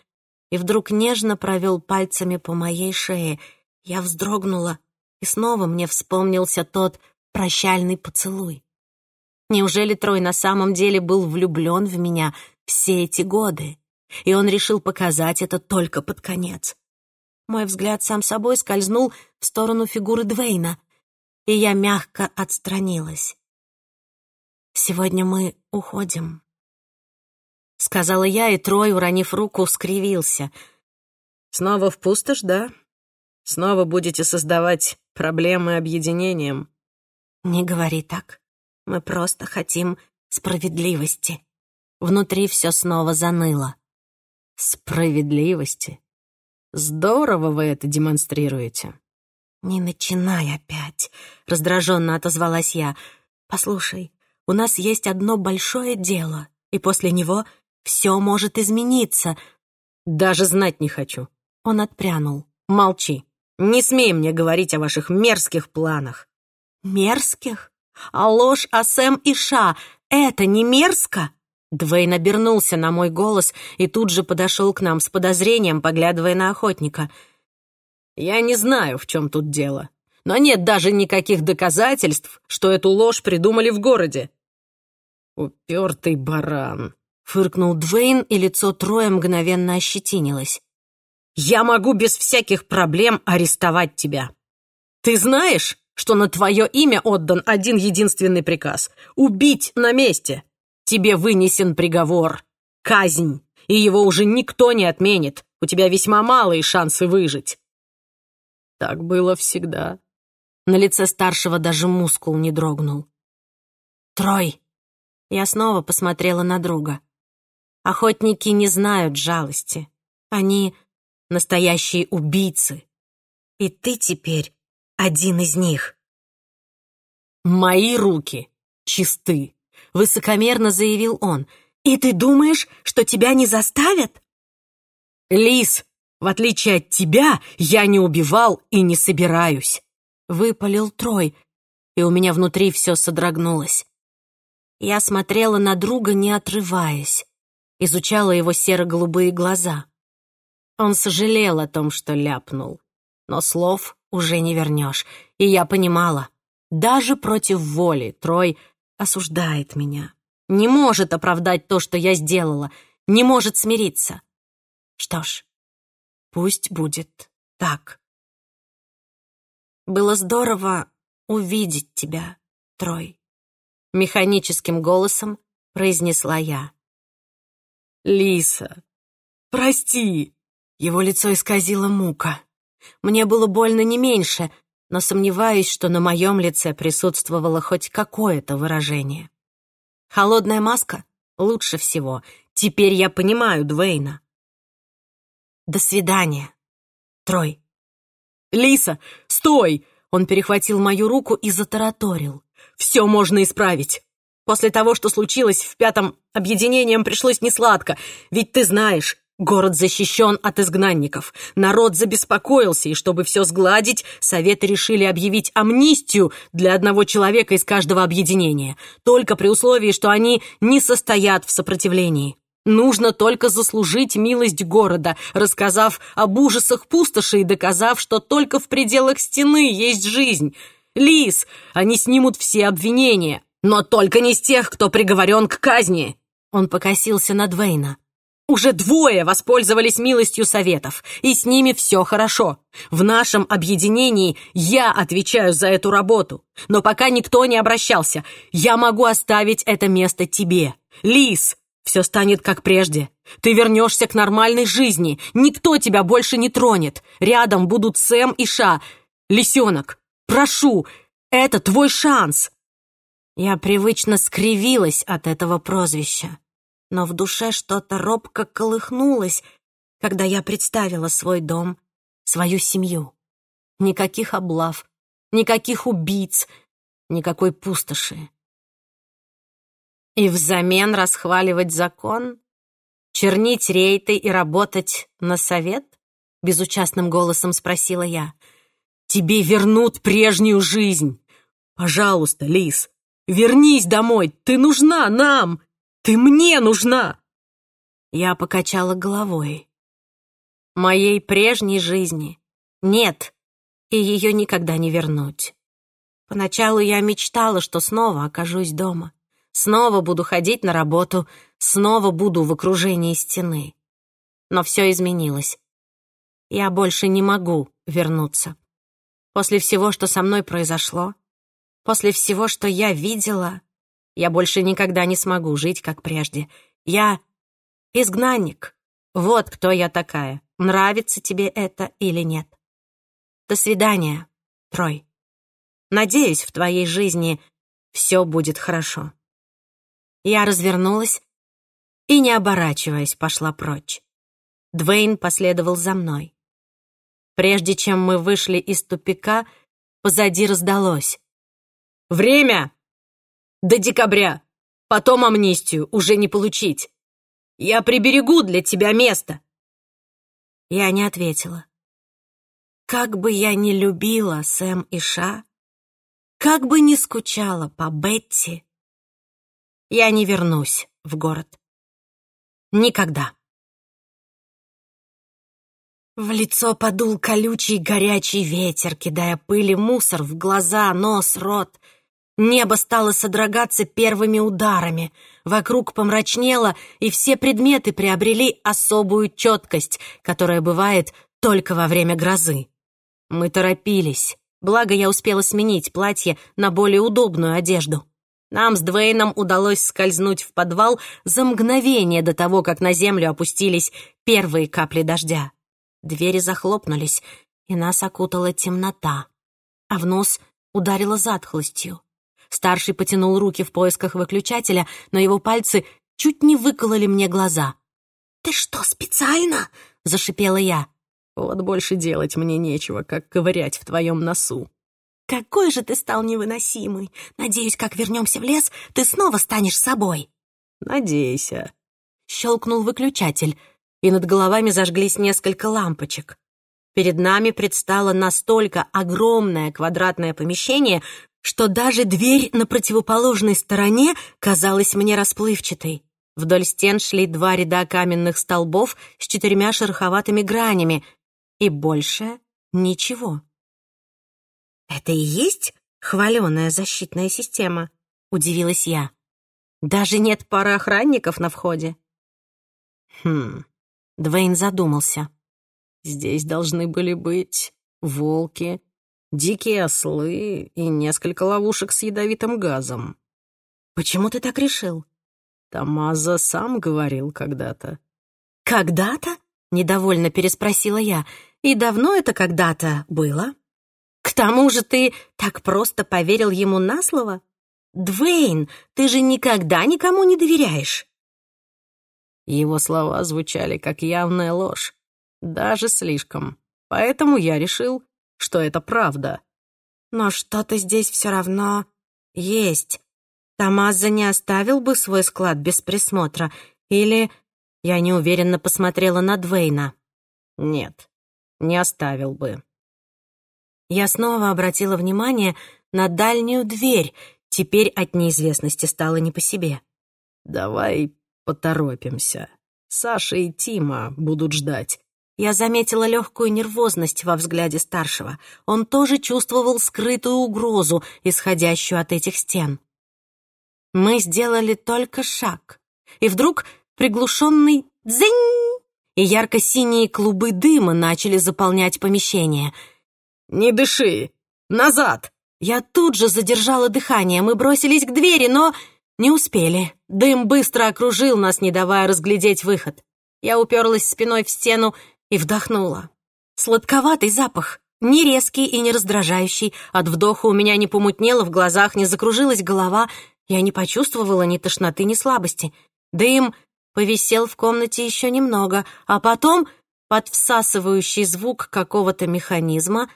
и вдруг нежно провел пальцами по моей шее. Я вздрогнула, и снова мне вспомнился тот прощальный поцелуй. Неужели Трой на самом деле был влюблен в меня все эти годы, и он решил показать это только под конец? Мой взгляд сам собой скользнул в сторону фигуры Двейна, и я мягко отстранилась. «Сегодня мы уходим», — сказала я, и Трой, уронив руку, скривился. «Снова в пустошь, да? Снова будете создавать проблемы объединением?» «Не говори так. Мы просто хотим справедливости». Внутри все снова заныло. «Справедливости? Здорово вы это демонстрируете. Не начинай опять, раздраженно отозвалась я. Послушай, у нас есть одно большое дело, и после него все может измениться. Даже знать не хочу. Он отпрянул. Молчи. Не смей мне говорить о ваших мерзких планах. Мерзких? А ложь о Сэм и Ша — это не мерзко? Двейн обернулся на мой голос и тут же подошел к нам с подозрением, поглядывая на охотника. «Я не знаю, в чем тут дело, но нет даже никаких доказательств, что эту ложь придумали в городе». «Упертый баран», — фыркнул Двейн, и лицо Троя мгновенно ощетинилось. «Я могу без всяких проблем арестовать тебя. Ты знаешь, что на твое имя отдан один единственный приказ — убить на месте?» Тебе вынесен приговор. Казнь. И его уже никто не отменит. У тебя весьма малые шансы выжить. Так было всегда. На лице старшего даже мускул не дрогнул. «Трой!» Я снова посмотрела на друга. Охотники не знают жалости. Они настоящие убийцы. И ты теперь один из них. Мои руки чисты. — высокомерно заявил он. «И ты думаешь, что тебя не заставят?» «Лис, в отличие от тебя, я не убивал и не собираюсь», — выпалил Трой, и у меня внутри все содрогнулось. Я смотрела на друга, не отрываясь, изучала его серо-голубые глаза. Он сожалел о том, что ляпнул, но слов уже не вернешь, и я понимала, даже против воли Трой — осуждает меня, не может оправдать то, что я сделала, не может смириться. Что ж, пусть будет так. Было здорово увидеть тебя, Трой. Механическим голосом произнесла я. Лиса, прости!» Его лицо исказило мука. Мне было больно не меньше, но сомневаюсь, что на моем лице присутствовало хоть какое-то выражение. Холодная маска лучше всего. Теперь я понимаю Двейна. До свидания, Трой. «Лиса, стой!» Он перехватил мою руку и затараторил. «Все можно исправить. После того, что случилось в пятом, объединением пришлось несладко. Ведь ты знаешь, город защищен от изгнанников. Народ забеспокоился, и чтобы все сгладить, советы решили объявить амнистию для одного человека из каждого объединения, только при условии, что они не состоят в сопротивлении. Нужно только заслужить милость города, рассказав об ужасах пустоши и доказав, что только в пределах стены есть жизнь. Лис, они снимут все обвинения, но только не с тех, кто приговорен к казни. Он покосился на Двейна. Уже двое воспользовались милостью советов, и с ними все хорошо. В нашем объединении я отвечаю за эту работу, но пока никто не обращался, я могу оставить это место тебе. Лис, все станет как прежде. Ты вернешься к нормальной жизни. Никто тебя больше не тронет. Рядом будут Сэм и Ша. Лисенок, прошу, это твой шанс. Я привычно скривилась от этого прозвища, но в душе что-то робко колыхнулось, когда я представила свой дом, свою семью. Никаких облав, никаких убийц, никакой пустоши. И взамен расхваливать закон? Чернить рейты и работать на совет? Безучастным голосом спросила я. Тебе вернут прежнюю жизнь. Пожалуйста, Лис, вернись домой. Ты нужна нам. Ты мне нужна. Я покачала головой. Моей прежней жизни нет, и ее никогда не вернуть. Поначалу я мечтала, что снова окажусь дома. Снова буду ходить на работу, снова буду в окружении стены. Но все изменилось. Я больше не могу вернуться. После всего, что со мной произошло, после всего, что я видела, я больше никогда не смогу жить, как прежде. Я изгнанник. Вот кто я такая. Нравится тебе это или нет. До свидания, Трой. Надеюсь, в твоей жизни все будет хорошо. Я развернулась и, не оборачиваясь, пошла прочь. Двейн последовал за мной. Прежде чем мы вышли из тупика, позади раздалось. «Время! До декабря! Потом амнистию уже не получить! Я приберегу для тебя место!» Я не ответила. Как бы я ни любила Сэм и Ша, как бы ни скучала по Бетти, я не вернусь в город. Никогда. В лицо подул колючий горячий ветер, кидая пыль и мусор в глаза, нос, рот. Небо стало содрогаться первыми ударами. Вокруг помрачнело, и все предметы приобрели особую четкость, которая бывает только во время грозы. Мы торопились. Благо, я успела сменить платье на более удобную одежду. Нам с Двейном удалось скользнуть в подвал за мгновение до того, как на землю опустились первые капли дождя. Двери захлопнулись, и нас окутала темнота, а в нос ударило затхлостью. Старший потянул руки в поисках выключателя, но его пальцы чуть не выкололи мне глаза. «Ты что, специально?» — зашипела я. «Вот больше делать мне нечего, как ковырять в твоем носу», «Какой же ты стал невыносимый! Надеюсь, как вернемся в лес, ты снова станешь собой!» «Надейся!» Щелкнул выключатель, и над головами зажглись несколько лампочек. Перед нами предстало настолько огромное квадратное помещение, что даже дверь на противоположной стороне казалась мне расплывчатой. Вдоль стен шли два ряда каменных столбов с четырьмя шероховатыми гранями, и больше ничего. «Это и есть хваленая защитная система?» — удивилась я. «Даже нет пары охранников на входе». «Хм...» — Двейн задумался. «Здесь должны были быть волки, дикие ослы и несколько ловушек с ядовитым газом». «Почему ты так решил?» Тамаза сам говорил когда-то. «Когда-то?» — недовольно переспросила я. «И давно это когда-то было?» «К тому же ты так просто поверил ему на слово? Двейн, ты же никогда никому не доверяешь!» Его слова звучали как явная ложь, даже слишком. Поэтому я решил, что это правда. Но что-то здесь все равно есть. Томазо не оставил бы свой склад без присмотра. Или... Я неуверенно посмотрела на Двейна. Нет, не оставил бы. Я снова обратила внимание на дальнюю дверь. Теперь от неизвестности стало не по себе. «Давай поторопимся. Саша и Тима будут ждать. Я заметила легкую нервозность во взгляде старшего. Он тоже чувствовал скрытую угрозу, исходящую от этих стен. Мы сделали только шаг, и вдруг приглушенный «дзынь!» и ярко-синие клубы дыма начали заполнять помещение. «Не дыши! Назад!» Я тут же задержала дыхание, мы бросились к двери, но не успели. Дым быстро окружил нас, не давая разглядеть выход. Я уперлась спиной в стену и вдохнула. Сладковатый запах, не резкий и не раздражающий. От вдоха у меня не помутнело в глазах, не закружилась голова. Я не почувствовала ни тошноты, ни слабости. Дым повисел в комнате еще немного, а потом, под всасывающий звук какого-то механизма,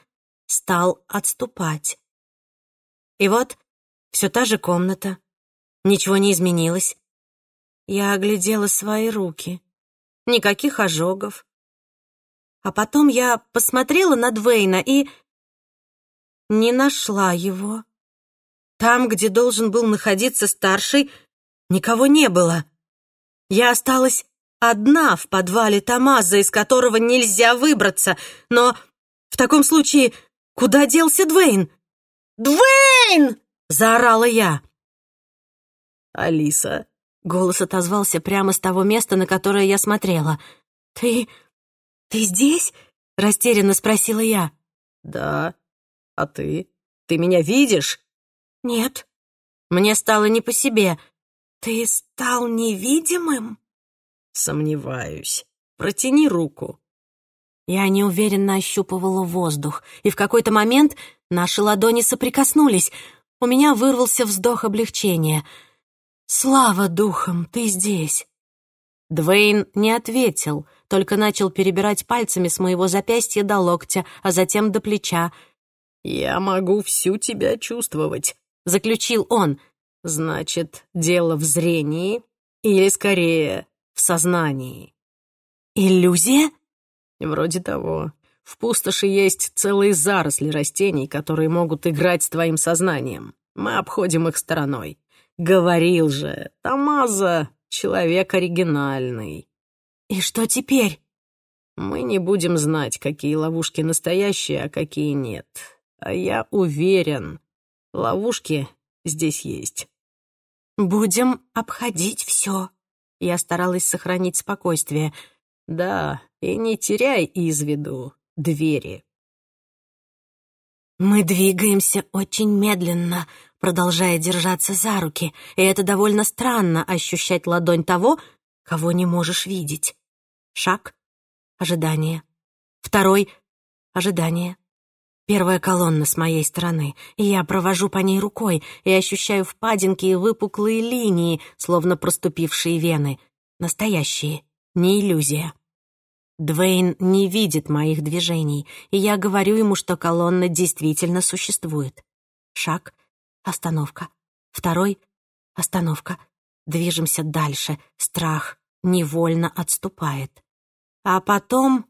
стал отступать. И вот все та же комната. Ничего не изменилось. Я оглядела свои руки. Никаких ожогов, а потом я посмотрела на Двейна и... не нашла его. Там, где должен был находиться старший, никого не было. Я осталась одна в подвале Тамаза, из которого нельзя выбраться. Но в таком случае куда делся Двейн? «Двейн!» — заорала я. «Алиса!» — голос отозвался прямо с того места, на которое я смотрела. «Ты «Ты здесь?» — растерянно спросила я. «Да. А ты? Ты меня видишь?» «Нет». Мне стало не по себе. «Ты стал невидимым?» «Сомневаюсь. Протяни руку». Я неуверенно ощупывала воздух, и в какой-то момент наши ладони соприкоснулись. У меня вырвался вздох облегчения. «Слава духам, ты здесь!» Двейн не ответил, только начал перебирать пальцами с моего запястья до локтя, а затем до плеча. «Я могу всю тебя чувствовать», — заключил он. «Значит, дело в зрении или, скорее, в сознании». «Иллюзия?» «Вроде того. В пустоши есть целые заросли растений, которые могут играть с твоим сознанием. Мы обходим их стороной. Говорил же, Тамаза — человек оригинальный. «И что теперь?» «Мы не будем знать, какие ловушки настоящие, а какие нет. А я уверен, ловушки здесь есть». «Будем обходить все». Я старалась сохранить спокойствие. «Да, и не теряй из виду двери». Мы двигаемся очень медленно, продолжая держаться за руки, и это довольно странно ощущать ладонь того, кого не можешь видеть. Шаг — ожидание. Второй — ожидание. Первая колонна с моей стороны, и я провожу по ней рукой и ощущаю впадинки и выпуклые линии, словно проступившие вены. Настоящие, не иллюзия. Двейн не видит моих движений, и я говорю ему, что колонна действительно существует. Шаг — остановка. Второй — остановка. Движемся дальше. Страх невольно отступает. А потом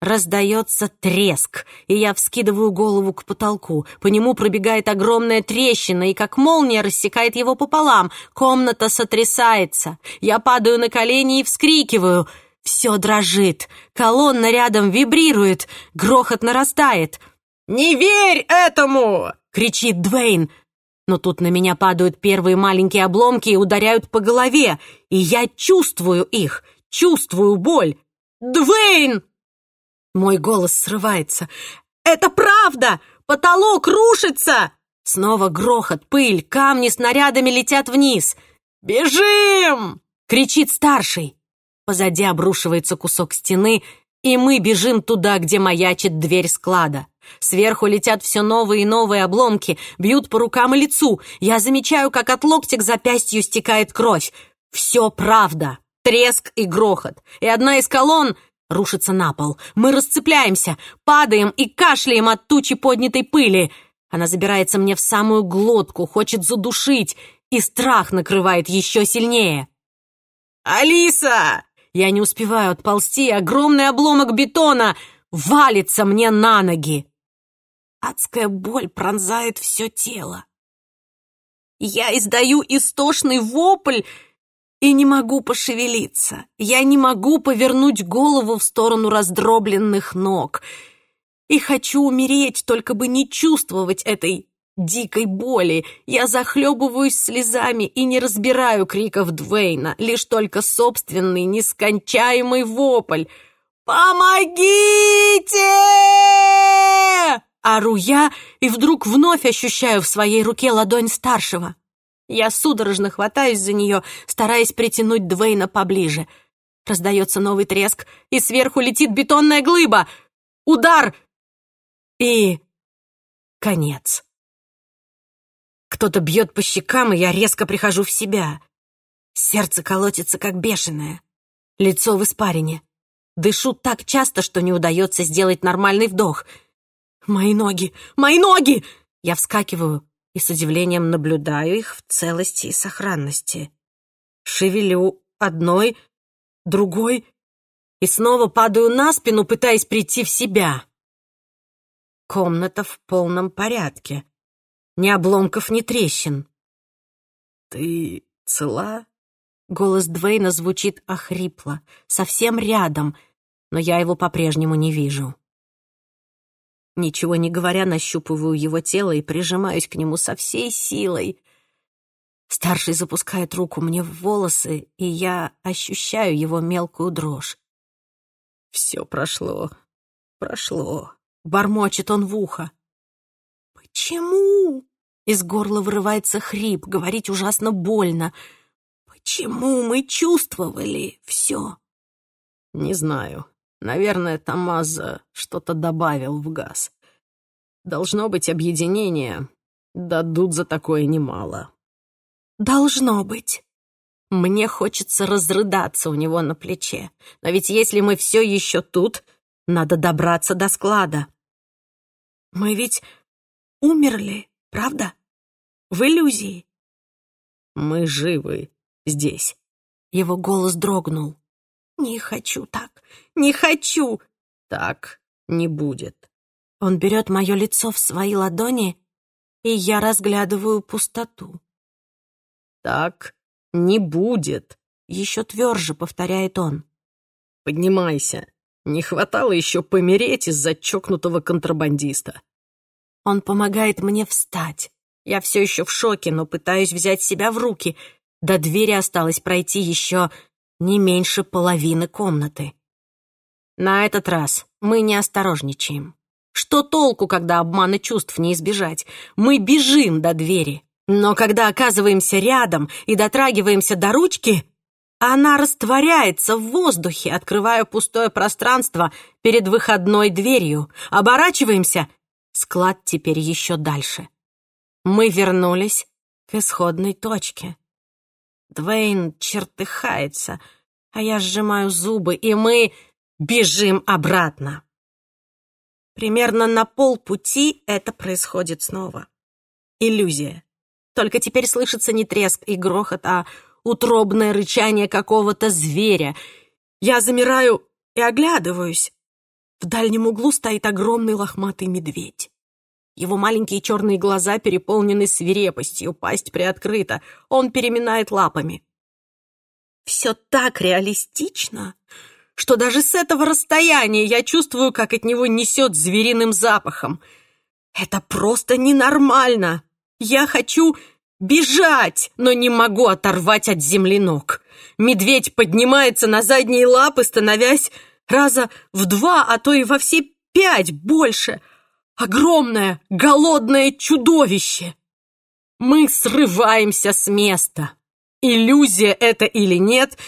раздается треск, и я вскидываю голову к потолку. По нему пробегает огромная трещина, и как молния рассекает его пополам. Комната сотрясается. Я падаю на колени и вскрикиваю. Все дрожит. Колонна рядом вибрирует. Грохот нарастает. «Не верь этому!» — кричит Двейн. Но тут на меня падают первые маленькие обломки и ударяют по голове, и я чувствую их, чувствую боль. «Двейн!» Мой голос срывается. «Это правда! Потолок рушится!» Снова грохот, пыль, камни снарядами летят вниз. «Бежим!» — кричит старший. Позади обрушивается кусок стены, и мы бежим туда, где маячит дверь склада. Сверху летят все новые и новые обломки, бьют по рукам и лицу. Я замечаю, как от локтя к запястью стекает кровь. Все правда. Треск и грохот. И одна из колонн рушится на пол. Мы расцепляемся, падаем и кашляем от тучи поднятой пыли. Она забирается мне в самую глотку, хочет задушить, и страх накрывает еще сильнее. «Алиса!» Я не успеваю отползти, огромный обломок бетона валится мне на ноги. Адская боль пронзает все тело. Я издаю истошный вопль и не могу пошевелиться. Я не могу повернуть голову в сторону раздробленных ног. И хочу умереть, только бы не чувствовать этой дикой боли. Я захлебываюсь слезами и не разбираю криков Двейна, лишь только собственный нескончаемый вопль. «Помогите!» Ору я и вдруг вновь ощущаю в своей руке ладонь старшего. Я судорожно хватаюсь за нее, стараясь притянуть Двейна поближе. Раздается новый треск, и сверху летит бетонная глыба. Удар! И... конец. Кто-то бьет по щекам, и я резко прихожу в себя. Сердце колотится, как бешеное. Лицо в испарине. Дышу так часто, что не удается сделать нормальный вдох. Мои ноги! Мои ноги! Я вскакиваю, и с удивлением наблюдаю их в целости и сохранности. Шевелю одной, другой и снова падаю на спину, пытаясь прийти в себя. Комната в полном порядке. Ни обломков, ни трещин. «Ты цела?» Голос Двейна звучит охрипло, совсем рядом, но я его по-прежнему не вижу. Ничего не говоря, нащупываю его тело и прижимаюсь к нему со всей силой. Старший запускает руку мне в волосы, и я ощущаю его мелкую дрожь. «Все прошло, прошло», — бормочет он в ухо. «Почему?» — из горла вырывается хрип, говорить ужасно больно. «Почему мы чувствовали все?» «Не знаю. Наверное, Тамаза что-то добавил в газ. Должно быть объединение. Дадут за такое немало. Должно быть. Мне хочется разрыдаться у него на плече. Но ведь если мы все еще тут, надо добраться до склада. Мы ведь умерли, правда? В иллюзии. Мы живы здесь. Его голос дрогнул. «Не хочу так, не хочу!» «Так не будет». Он берет мое лицо в свои ладони, и я разглядываю пустоту. «Так не будет», — еще тверже повторяет он. «Поднимайся. Не хватало еще помереть из-за чокнутого контрабандиста». Он помогает мне встать. Я все еще в шоке, но пытаюсь взять себя в руки. До двери осталось пройти еще не меньше половины комнаты. На этот раз мы не осторожничаем. Что толку, когда обмана чувств не избежать? Мы бежим до двери. Но когда оказываемся рядом и дотрагиваемся до ручки, она растворяется в воздухе, открывая пустое пространство перед выходной дверью. Оборачиваемся. Склад теперь еще дальше. Мы вернулись к исходной точке. Двейн чертыхается, а я сжимаю зубы, и мы бежим обратно. Примерно на полпути это происходит снова. Иллюзия. Только теперь слышится не треск и грохот, а утробное рычание какого-то зверя. Я замираю и оглядываюсь. В дальнем углу стоит огромный лохматый медведь. Его маленькие черные глаза переполнены свирепостью, пасть приоткрыта. Он переминает лапами. Все так реалистично, что даже с этого расстояния я чувствую, как от него несет звериным запахом. Это просто ненормально. Я хочу бежать, но не могу оторвать от земли ног. Медведь поднимается на задние лапы, становясь раза в два, а то и во все пять больше — Огромное, голодное чудовище! Мы срываемся с места. Иллюзия это или нет,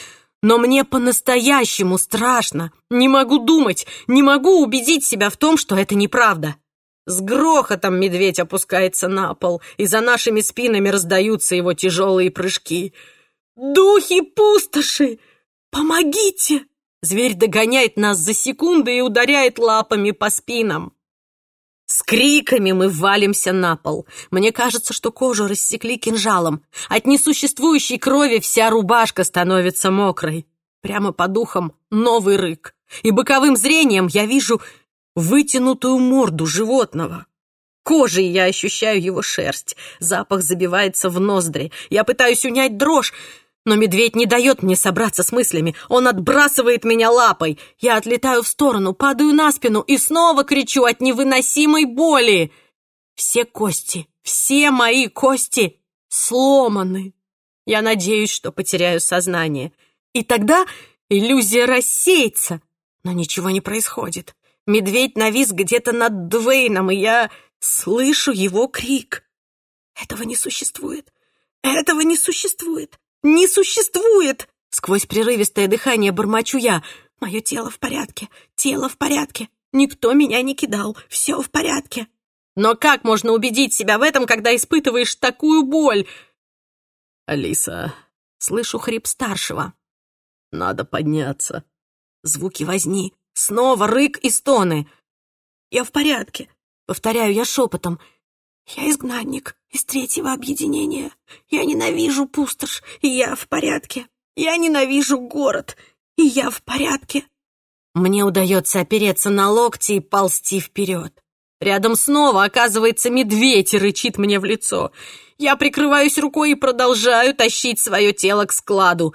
Но мне по-настоящему страшно. Не могу думать, не могу убедить себя в том, что это неправда. С грохотом медведь опускается на пол, и за нашими спинами раздаются его тяжелые прыжки. «Духи пустоши! Помогите!» Зверь догоняет нас за секунды и ударяет лапами по спинам. С криками мы валимся на пол. Мне кажется, что кожу рассекли кинжалом. От несуществующей крови вся рубашка становится мокрой. Прямо по духам новый рык. И боковым зрением я вижу вытянутую морду животного. Кожей я ощущаю его шерсть. Запах забивается в ноздри. Я пытаюсь унять дрожь, но медведь не дает мне собраться с мыслями. Он отбрасывает меня лапой. Я отлетаю в сторону, падаю на спину и снова кричу от невыносимой боли. Все кости, все мои кости сломаны. Я надеюсь, что потеряю сознание. И тогда иллюзия рассеется. Но ничего не происходит. Медведь навис где-то над Двейном, и я слышу его крик. Этого не существует. Этого не существует не существует!» Сквозь прерывистое дыхание бормочу я. «Мое тело в порядке, тело в порядке. Никто меня не кидал, все в порядке». Но как можно убедить себя в этом, когда испытываешь такую боль? «Алиса...» — слышу хрип старшего. «Надо подняться». Звуки возни. Снова рык и стоны. «Я в порядке», — повторяю я шепотом. «Я изгнанник из третьего объединения. Я ненавижу пустошь, и я в порядке. Я ненавижу город, и я в порядке». Мне удается опереться на локти и ползти вперед. Рядом снова оказывается медведь и рычит мне в лицо. Я прикрываюсь рукой и продолжаю тащить свое тело к складу.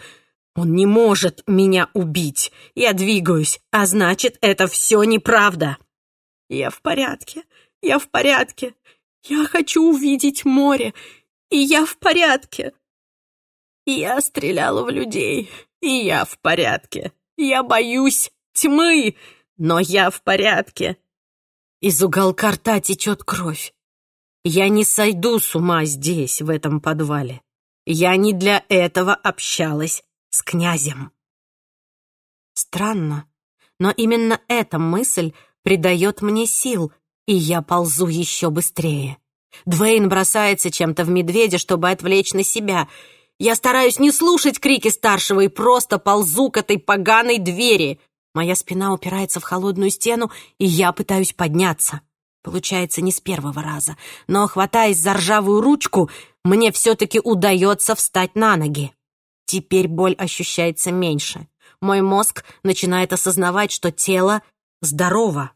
Он не может меня убить. Я двигаюсь, а значит, это все неправда. Я в порядке, я в порядке. Я хочу увидеть море, и я в порядке. Я стреляла в людей, и я в порядке. Я боюсь тьмы, но я в порядке. Из уголка рта течет кровь. Я не сойду с ума здесь, в этом подвале. Я не для этого общалась с князем. Странно, но именно эта мысль придает мне сил, и я ползу еще быстрее. Двейн бросается чем-то в медведя, чтобы отвлечь на себя. Я стараюсь не слушать крики старшего и просто ползу к этой поганой двери. Моя спина упирается в холодную стену, и я пытаюсь подняться. Получается не с первого раза, но, хватаясь за ржавую ручку, мне все-таки удается встать на ноги. Теперь боль ощущается меньше. Мой мозг начинает осознавать, что тело здорово.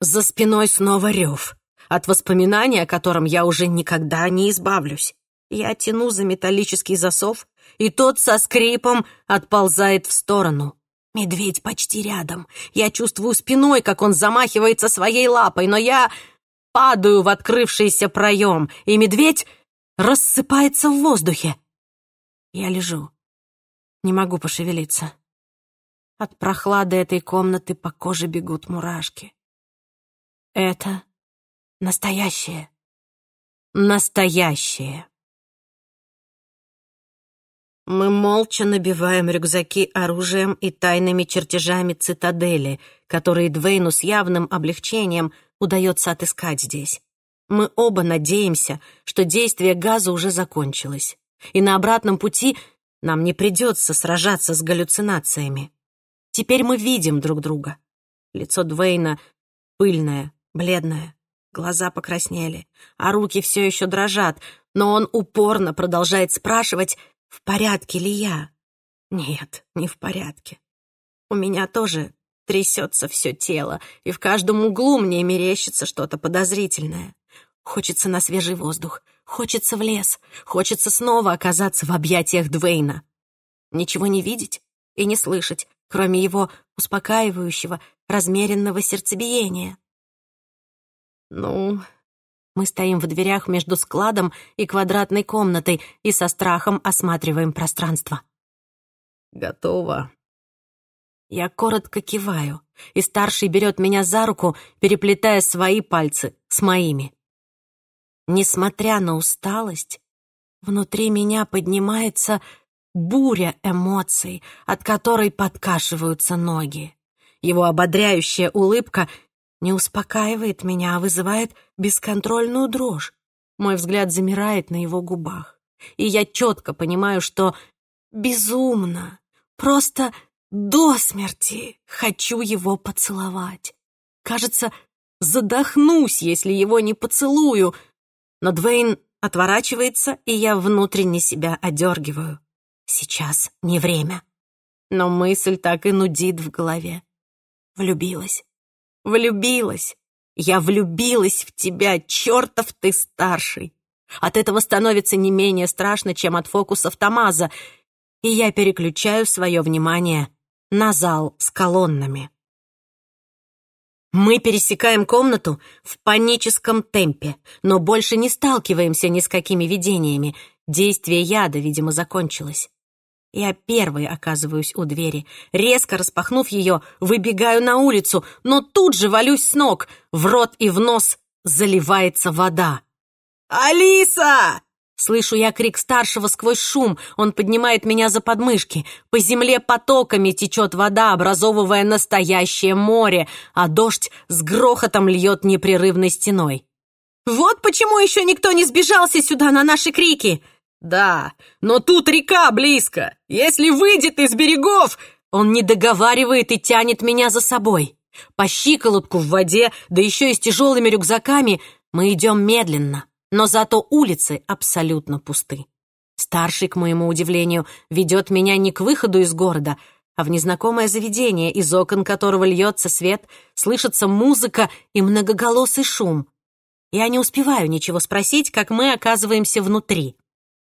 За спиной снова рев, от воспоминания, о котором я уже никогда не избавлюсь. Я тяну за металлический засов, и тот со скрипом отползает в сторону. Медведь почти рядом. Я чувствую спиной, как он замахивается своей лапой, но я падаю в открывшийся проем, и медведь рассыпается в воздухе. Я лежу. Не могу пошевелиться. От прохлады этой комнаты по коже бегут мурашки. Это настоящее. Настоящее. Мы молча набиваем рюкзаки оружием и тайными чертежами цитадели, которые Двейну с явным облегчением удается отыскать здесь. Мы оба надеемся, что действие газа уже закончилось, и на обратном пути нам не придется сражаться с галлюцинациями. Теперь мы видим друг друга. Лицо Двейна пыльное, бледная, глаза покраснели, а руки все еще дрожат, но он упорно продолжает спрашивать, в порядке ли я. Нет, не в порядке. У меня тоже трясется все тело, и в каждом углу мне мерещится что-то подозрительное. Хочется на свежий воздух, хочется в лес, хочется снова оказаться в объятиях Двейна. Ничего не видеть и не слышать, кроме его успокаивающего, размеренного сердцебиения. «Ну...» Мы стоим в дверях между складом и квадратной комнатой и со страхом осматриваем пространство. «Готово». Я коротко киваю, и старший берет меня за руку, переплетая свои пальцы с моими. Несмотря на усталость, внутри меня поднимается буря эмоций, от которой подкашиваются ноги. Его ободряющая улыбка не успокаивает меня, а вызывает бесконтрольную дрожь. Мой взгляд замирает на его губах. И я четко понимаю, что безумно, просто до смерти хочу его поцеловать. Кажется, задохнусь, если его не поцелую. Но Двейн отворачивается, и я внутренне себя одергиваю. Сейчас не время. Но мысль так и нудит в голове. Влюбилась. Влюбилась. Я влюбилась в тебя, чертов ты старший. От этого становится не менее страшно, чем от фокусов Тамаза, и я переключаю свое внимание на зал с колоннами. Мы пересекаем комнату в паническом темпе, но больше не сталкиваемся ни с какими видениями. Действие яда, видимо, закончилось. Я первой оказываюсь у двери. Резко распахнув ее, выбегаю на улицу, но тут же валюсь с ног. В рот и в нос заливается вода. «Алиса!» Слышу я крик старшего сквозь шум. Он поднимает меня за подмышки. По земле потоками течет вода, образовывая настоящее море, а дождь с грохотом льет непрерывной стеной. «Вот почему еще никто не сбежался сюда на наши крики!» «Да, но тут река близко. Если выйдет из берегов...» Он не договаривает и тянет меня за собой. По щиколотку в воде, да еще и с тяжелыми рюкзаками, мы идем медленно но зато улицы абсолютно пусты. Старший, к моему удивлению, ведет меня не к выходу из города, а в незнакомое заведение, из окон которого льется свет, слышится музыка и многоголосый шум. Я не успеваю ничего спросить, как мы оказываемся внутри.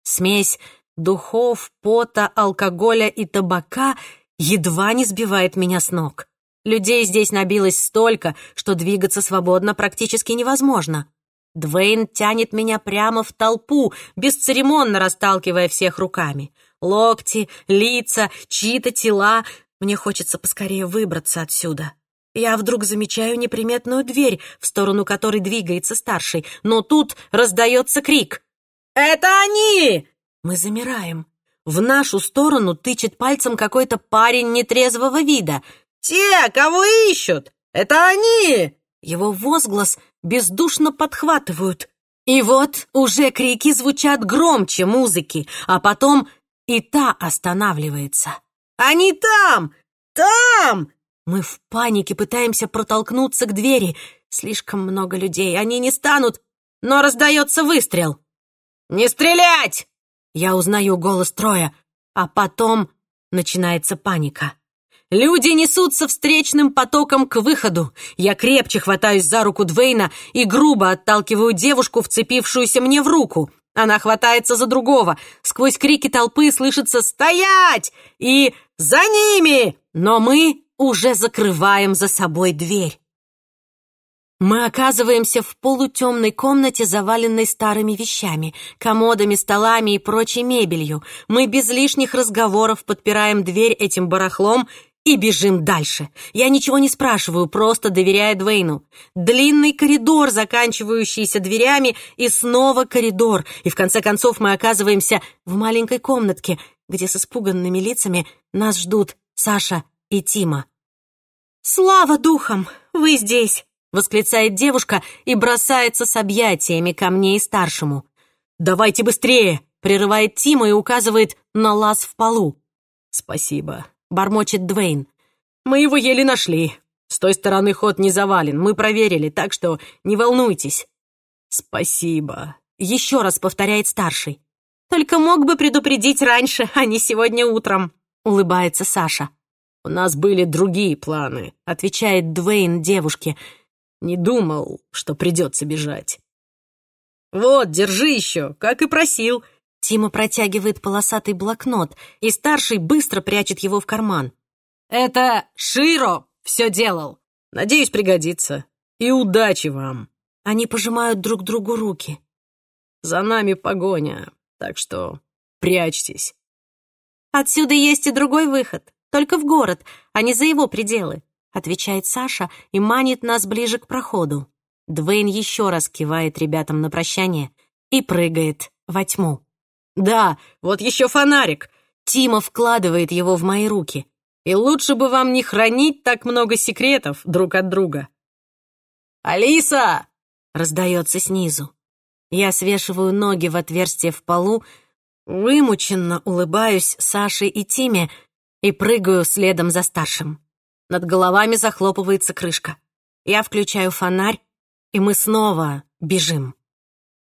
Смесь духов, пота, алкоголя и табака едва не сбивает меня с ног. Людей здесь набилось столько, что двигаться свободно практически невозможно. Двейн тянет меня прямо в толпу, бесцеремонно расталкивая всех руками. Локти, лица, чьи-то тела. Мне хочется поскорее выбраться отсюда. Я вдруг замечаю неприметную дверь, в сторону которой двигается старший, но тут раздается крик. «Это они!» Мы замираем. В нашу сторону тычет пальцем какой-то парень нетрезвого вида. «Те, кого ищут! Это они!» Его возглас бездушно подхватывают. И вот уже крики звучат громче музыки, а потом и та останавливается. «Они там! Там!» Мы в панике пытаемся протолкнуться к двери. Слишком много людей, они не станут, но раздается выстрел. «Не стрелять!» Я узнаю голос Троя, а потом начинается паника. Люди несутся встречным потоком к выходу. Я крепче хватаюсь за руку Двейна и грубо отталкиваю девушку, вцепившуюся мне в руку. Она хватается за другого. Сквозь крики толпы слышится «Стоять!» и «За ними!» Но мы уже закрываем за собой дверь. Мы оказываемся в полутемной комнате, заваленной старыми вещами, комодами, столами и прочей мебелью. Мы без лишних разговоров подпираем дверь этим барахлом и бежим дальше. Я ничего не спрашиваю, просто доверяя Двейну. Длинный коридор, заканчивающийся дверями, и снова коридор. И в конце концов мы оказываемся в маленькой комнатке, где с испуганными лицами нас ждут Саша и Тима. «Слава духам! Вы здесь!» — восклицает девушка и бросается с объятиями ко мне и старшему. «Давайте быстрее!» — прерывает Тима и указывает на лаз в полу. «Спасибо», — бормочет Двейн. «Мы его еле нашли. С той стороны ход не завален, мы проверили, так что не волнуйтесь». «Спасибо», — еще раз повторяет старший. «Только мог бы предупредить раньше, а не сегодня утром», — улыбается Саша. «У нас были другие планы», — отвечает Двейн девушке. «Не думал, что придется бежать». «Вот, держи еще, как и просил», Тима протягивает полосатый блокнот, и старший быстро прячет его в карман. «Это Широ все делал. Надеюсь, пригодится. И удачи вам!» Они пожимают друг другу руки. «За нами погоня, так что прячьтесь». «Отсюда есть и другой выход, только в город, а не за его пределы», отвечает Саша и манит нас ближе к проходу. Двейн еще раз кивает ребятам на прощание и прыгает во тьму. «Да, вот еще фонарик. Тима вкладывает его в мои руки. И лучше бы вам не хранить так много секретов друг от друга. «Алиса!» — раздается снизу. Я свешиваю ноги в отверстие в полу, вымученно улыбаюсь Саше и Тиме и прыгаю следом за старшим. Над головами захлопывается крышка. Я включаю фонарь, и мы снова бежим.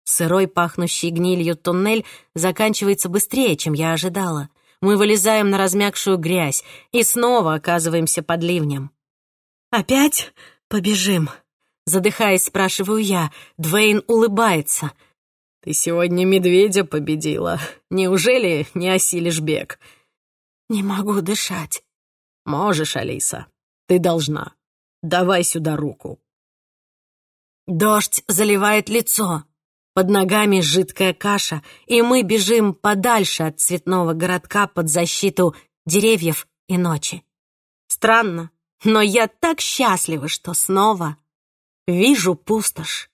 Сырой, пахнущий гнилью туннель заканчивается быстрее, чем я ожидала. Мы вылезаем на размягшую грязь и снова оказываемся под ливнем. «Опять побежим?» Задыхаясь, спрашиваю я. Двейн улыбается. «Ты сегодня медведя победила. Неужели не осилишь бег?» «Не могу дышать». «Можешь, Алиса. Ты должна. Давай сюда руку». Дождь заливает лицо. Под ногами жидкая каша, и мы бежим подальше от цветного городка под защиту деревьев и ночи. Странно, но я так счастлива, что снова вижу пустошь.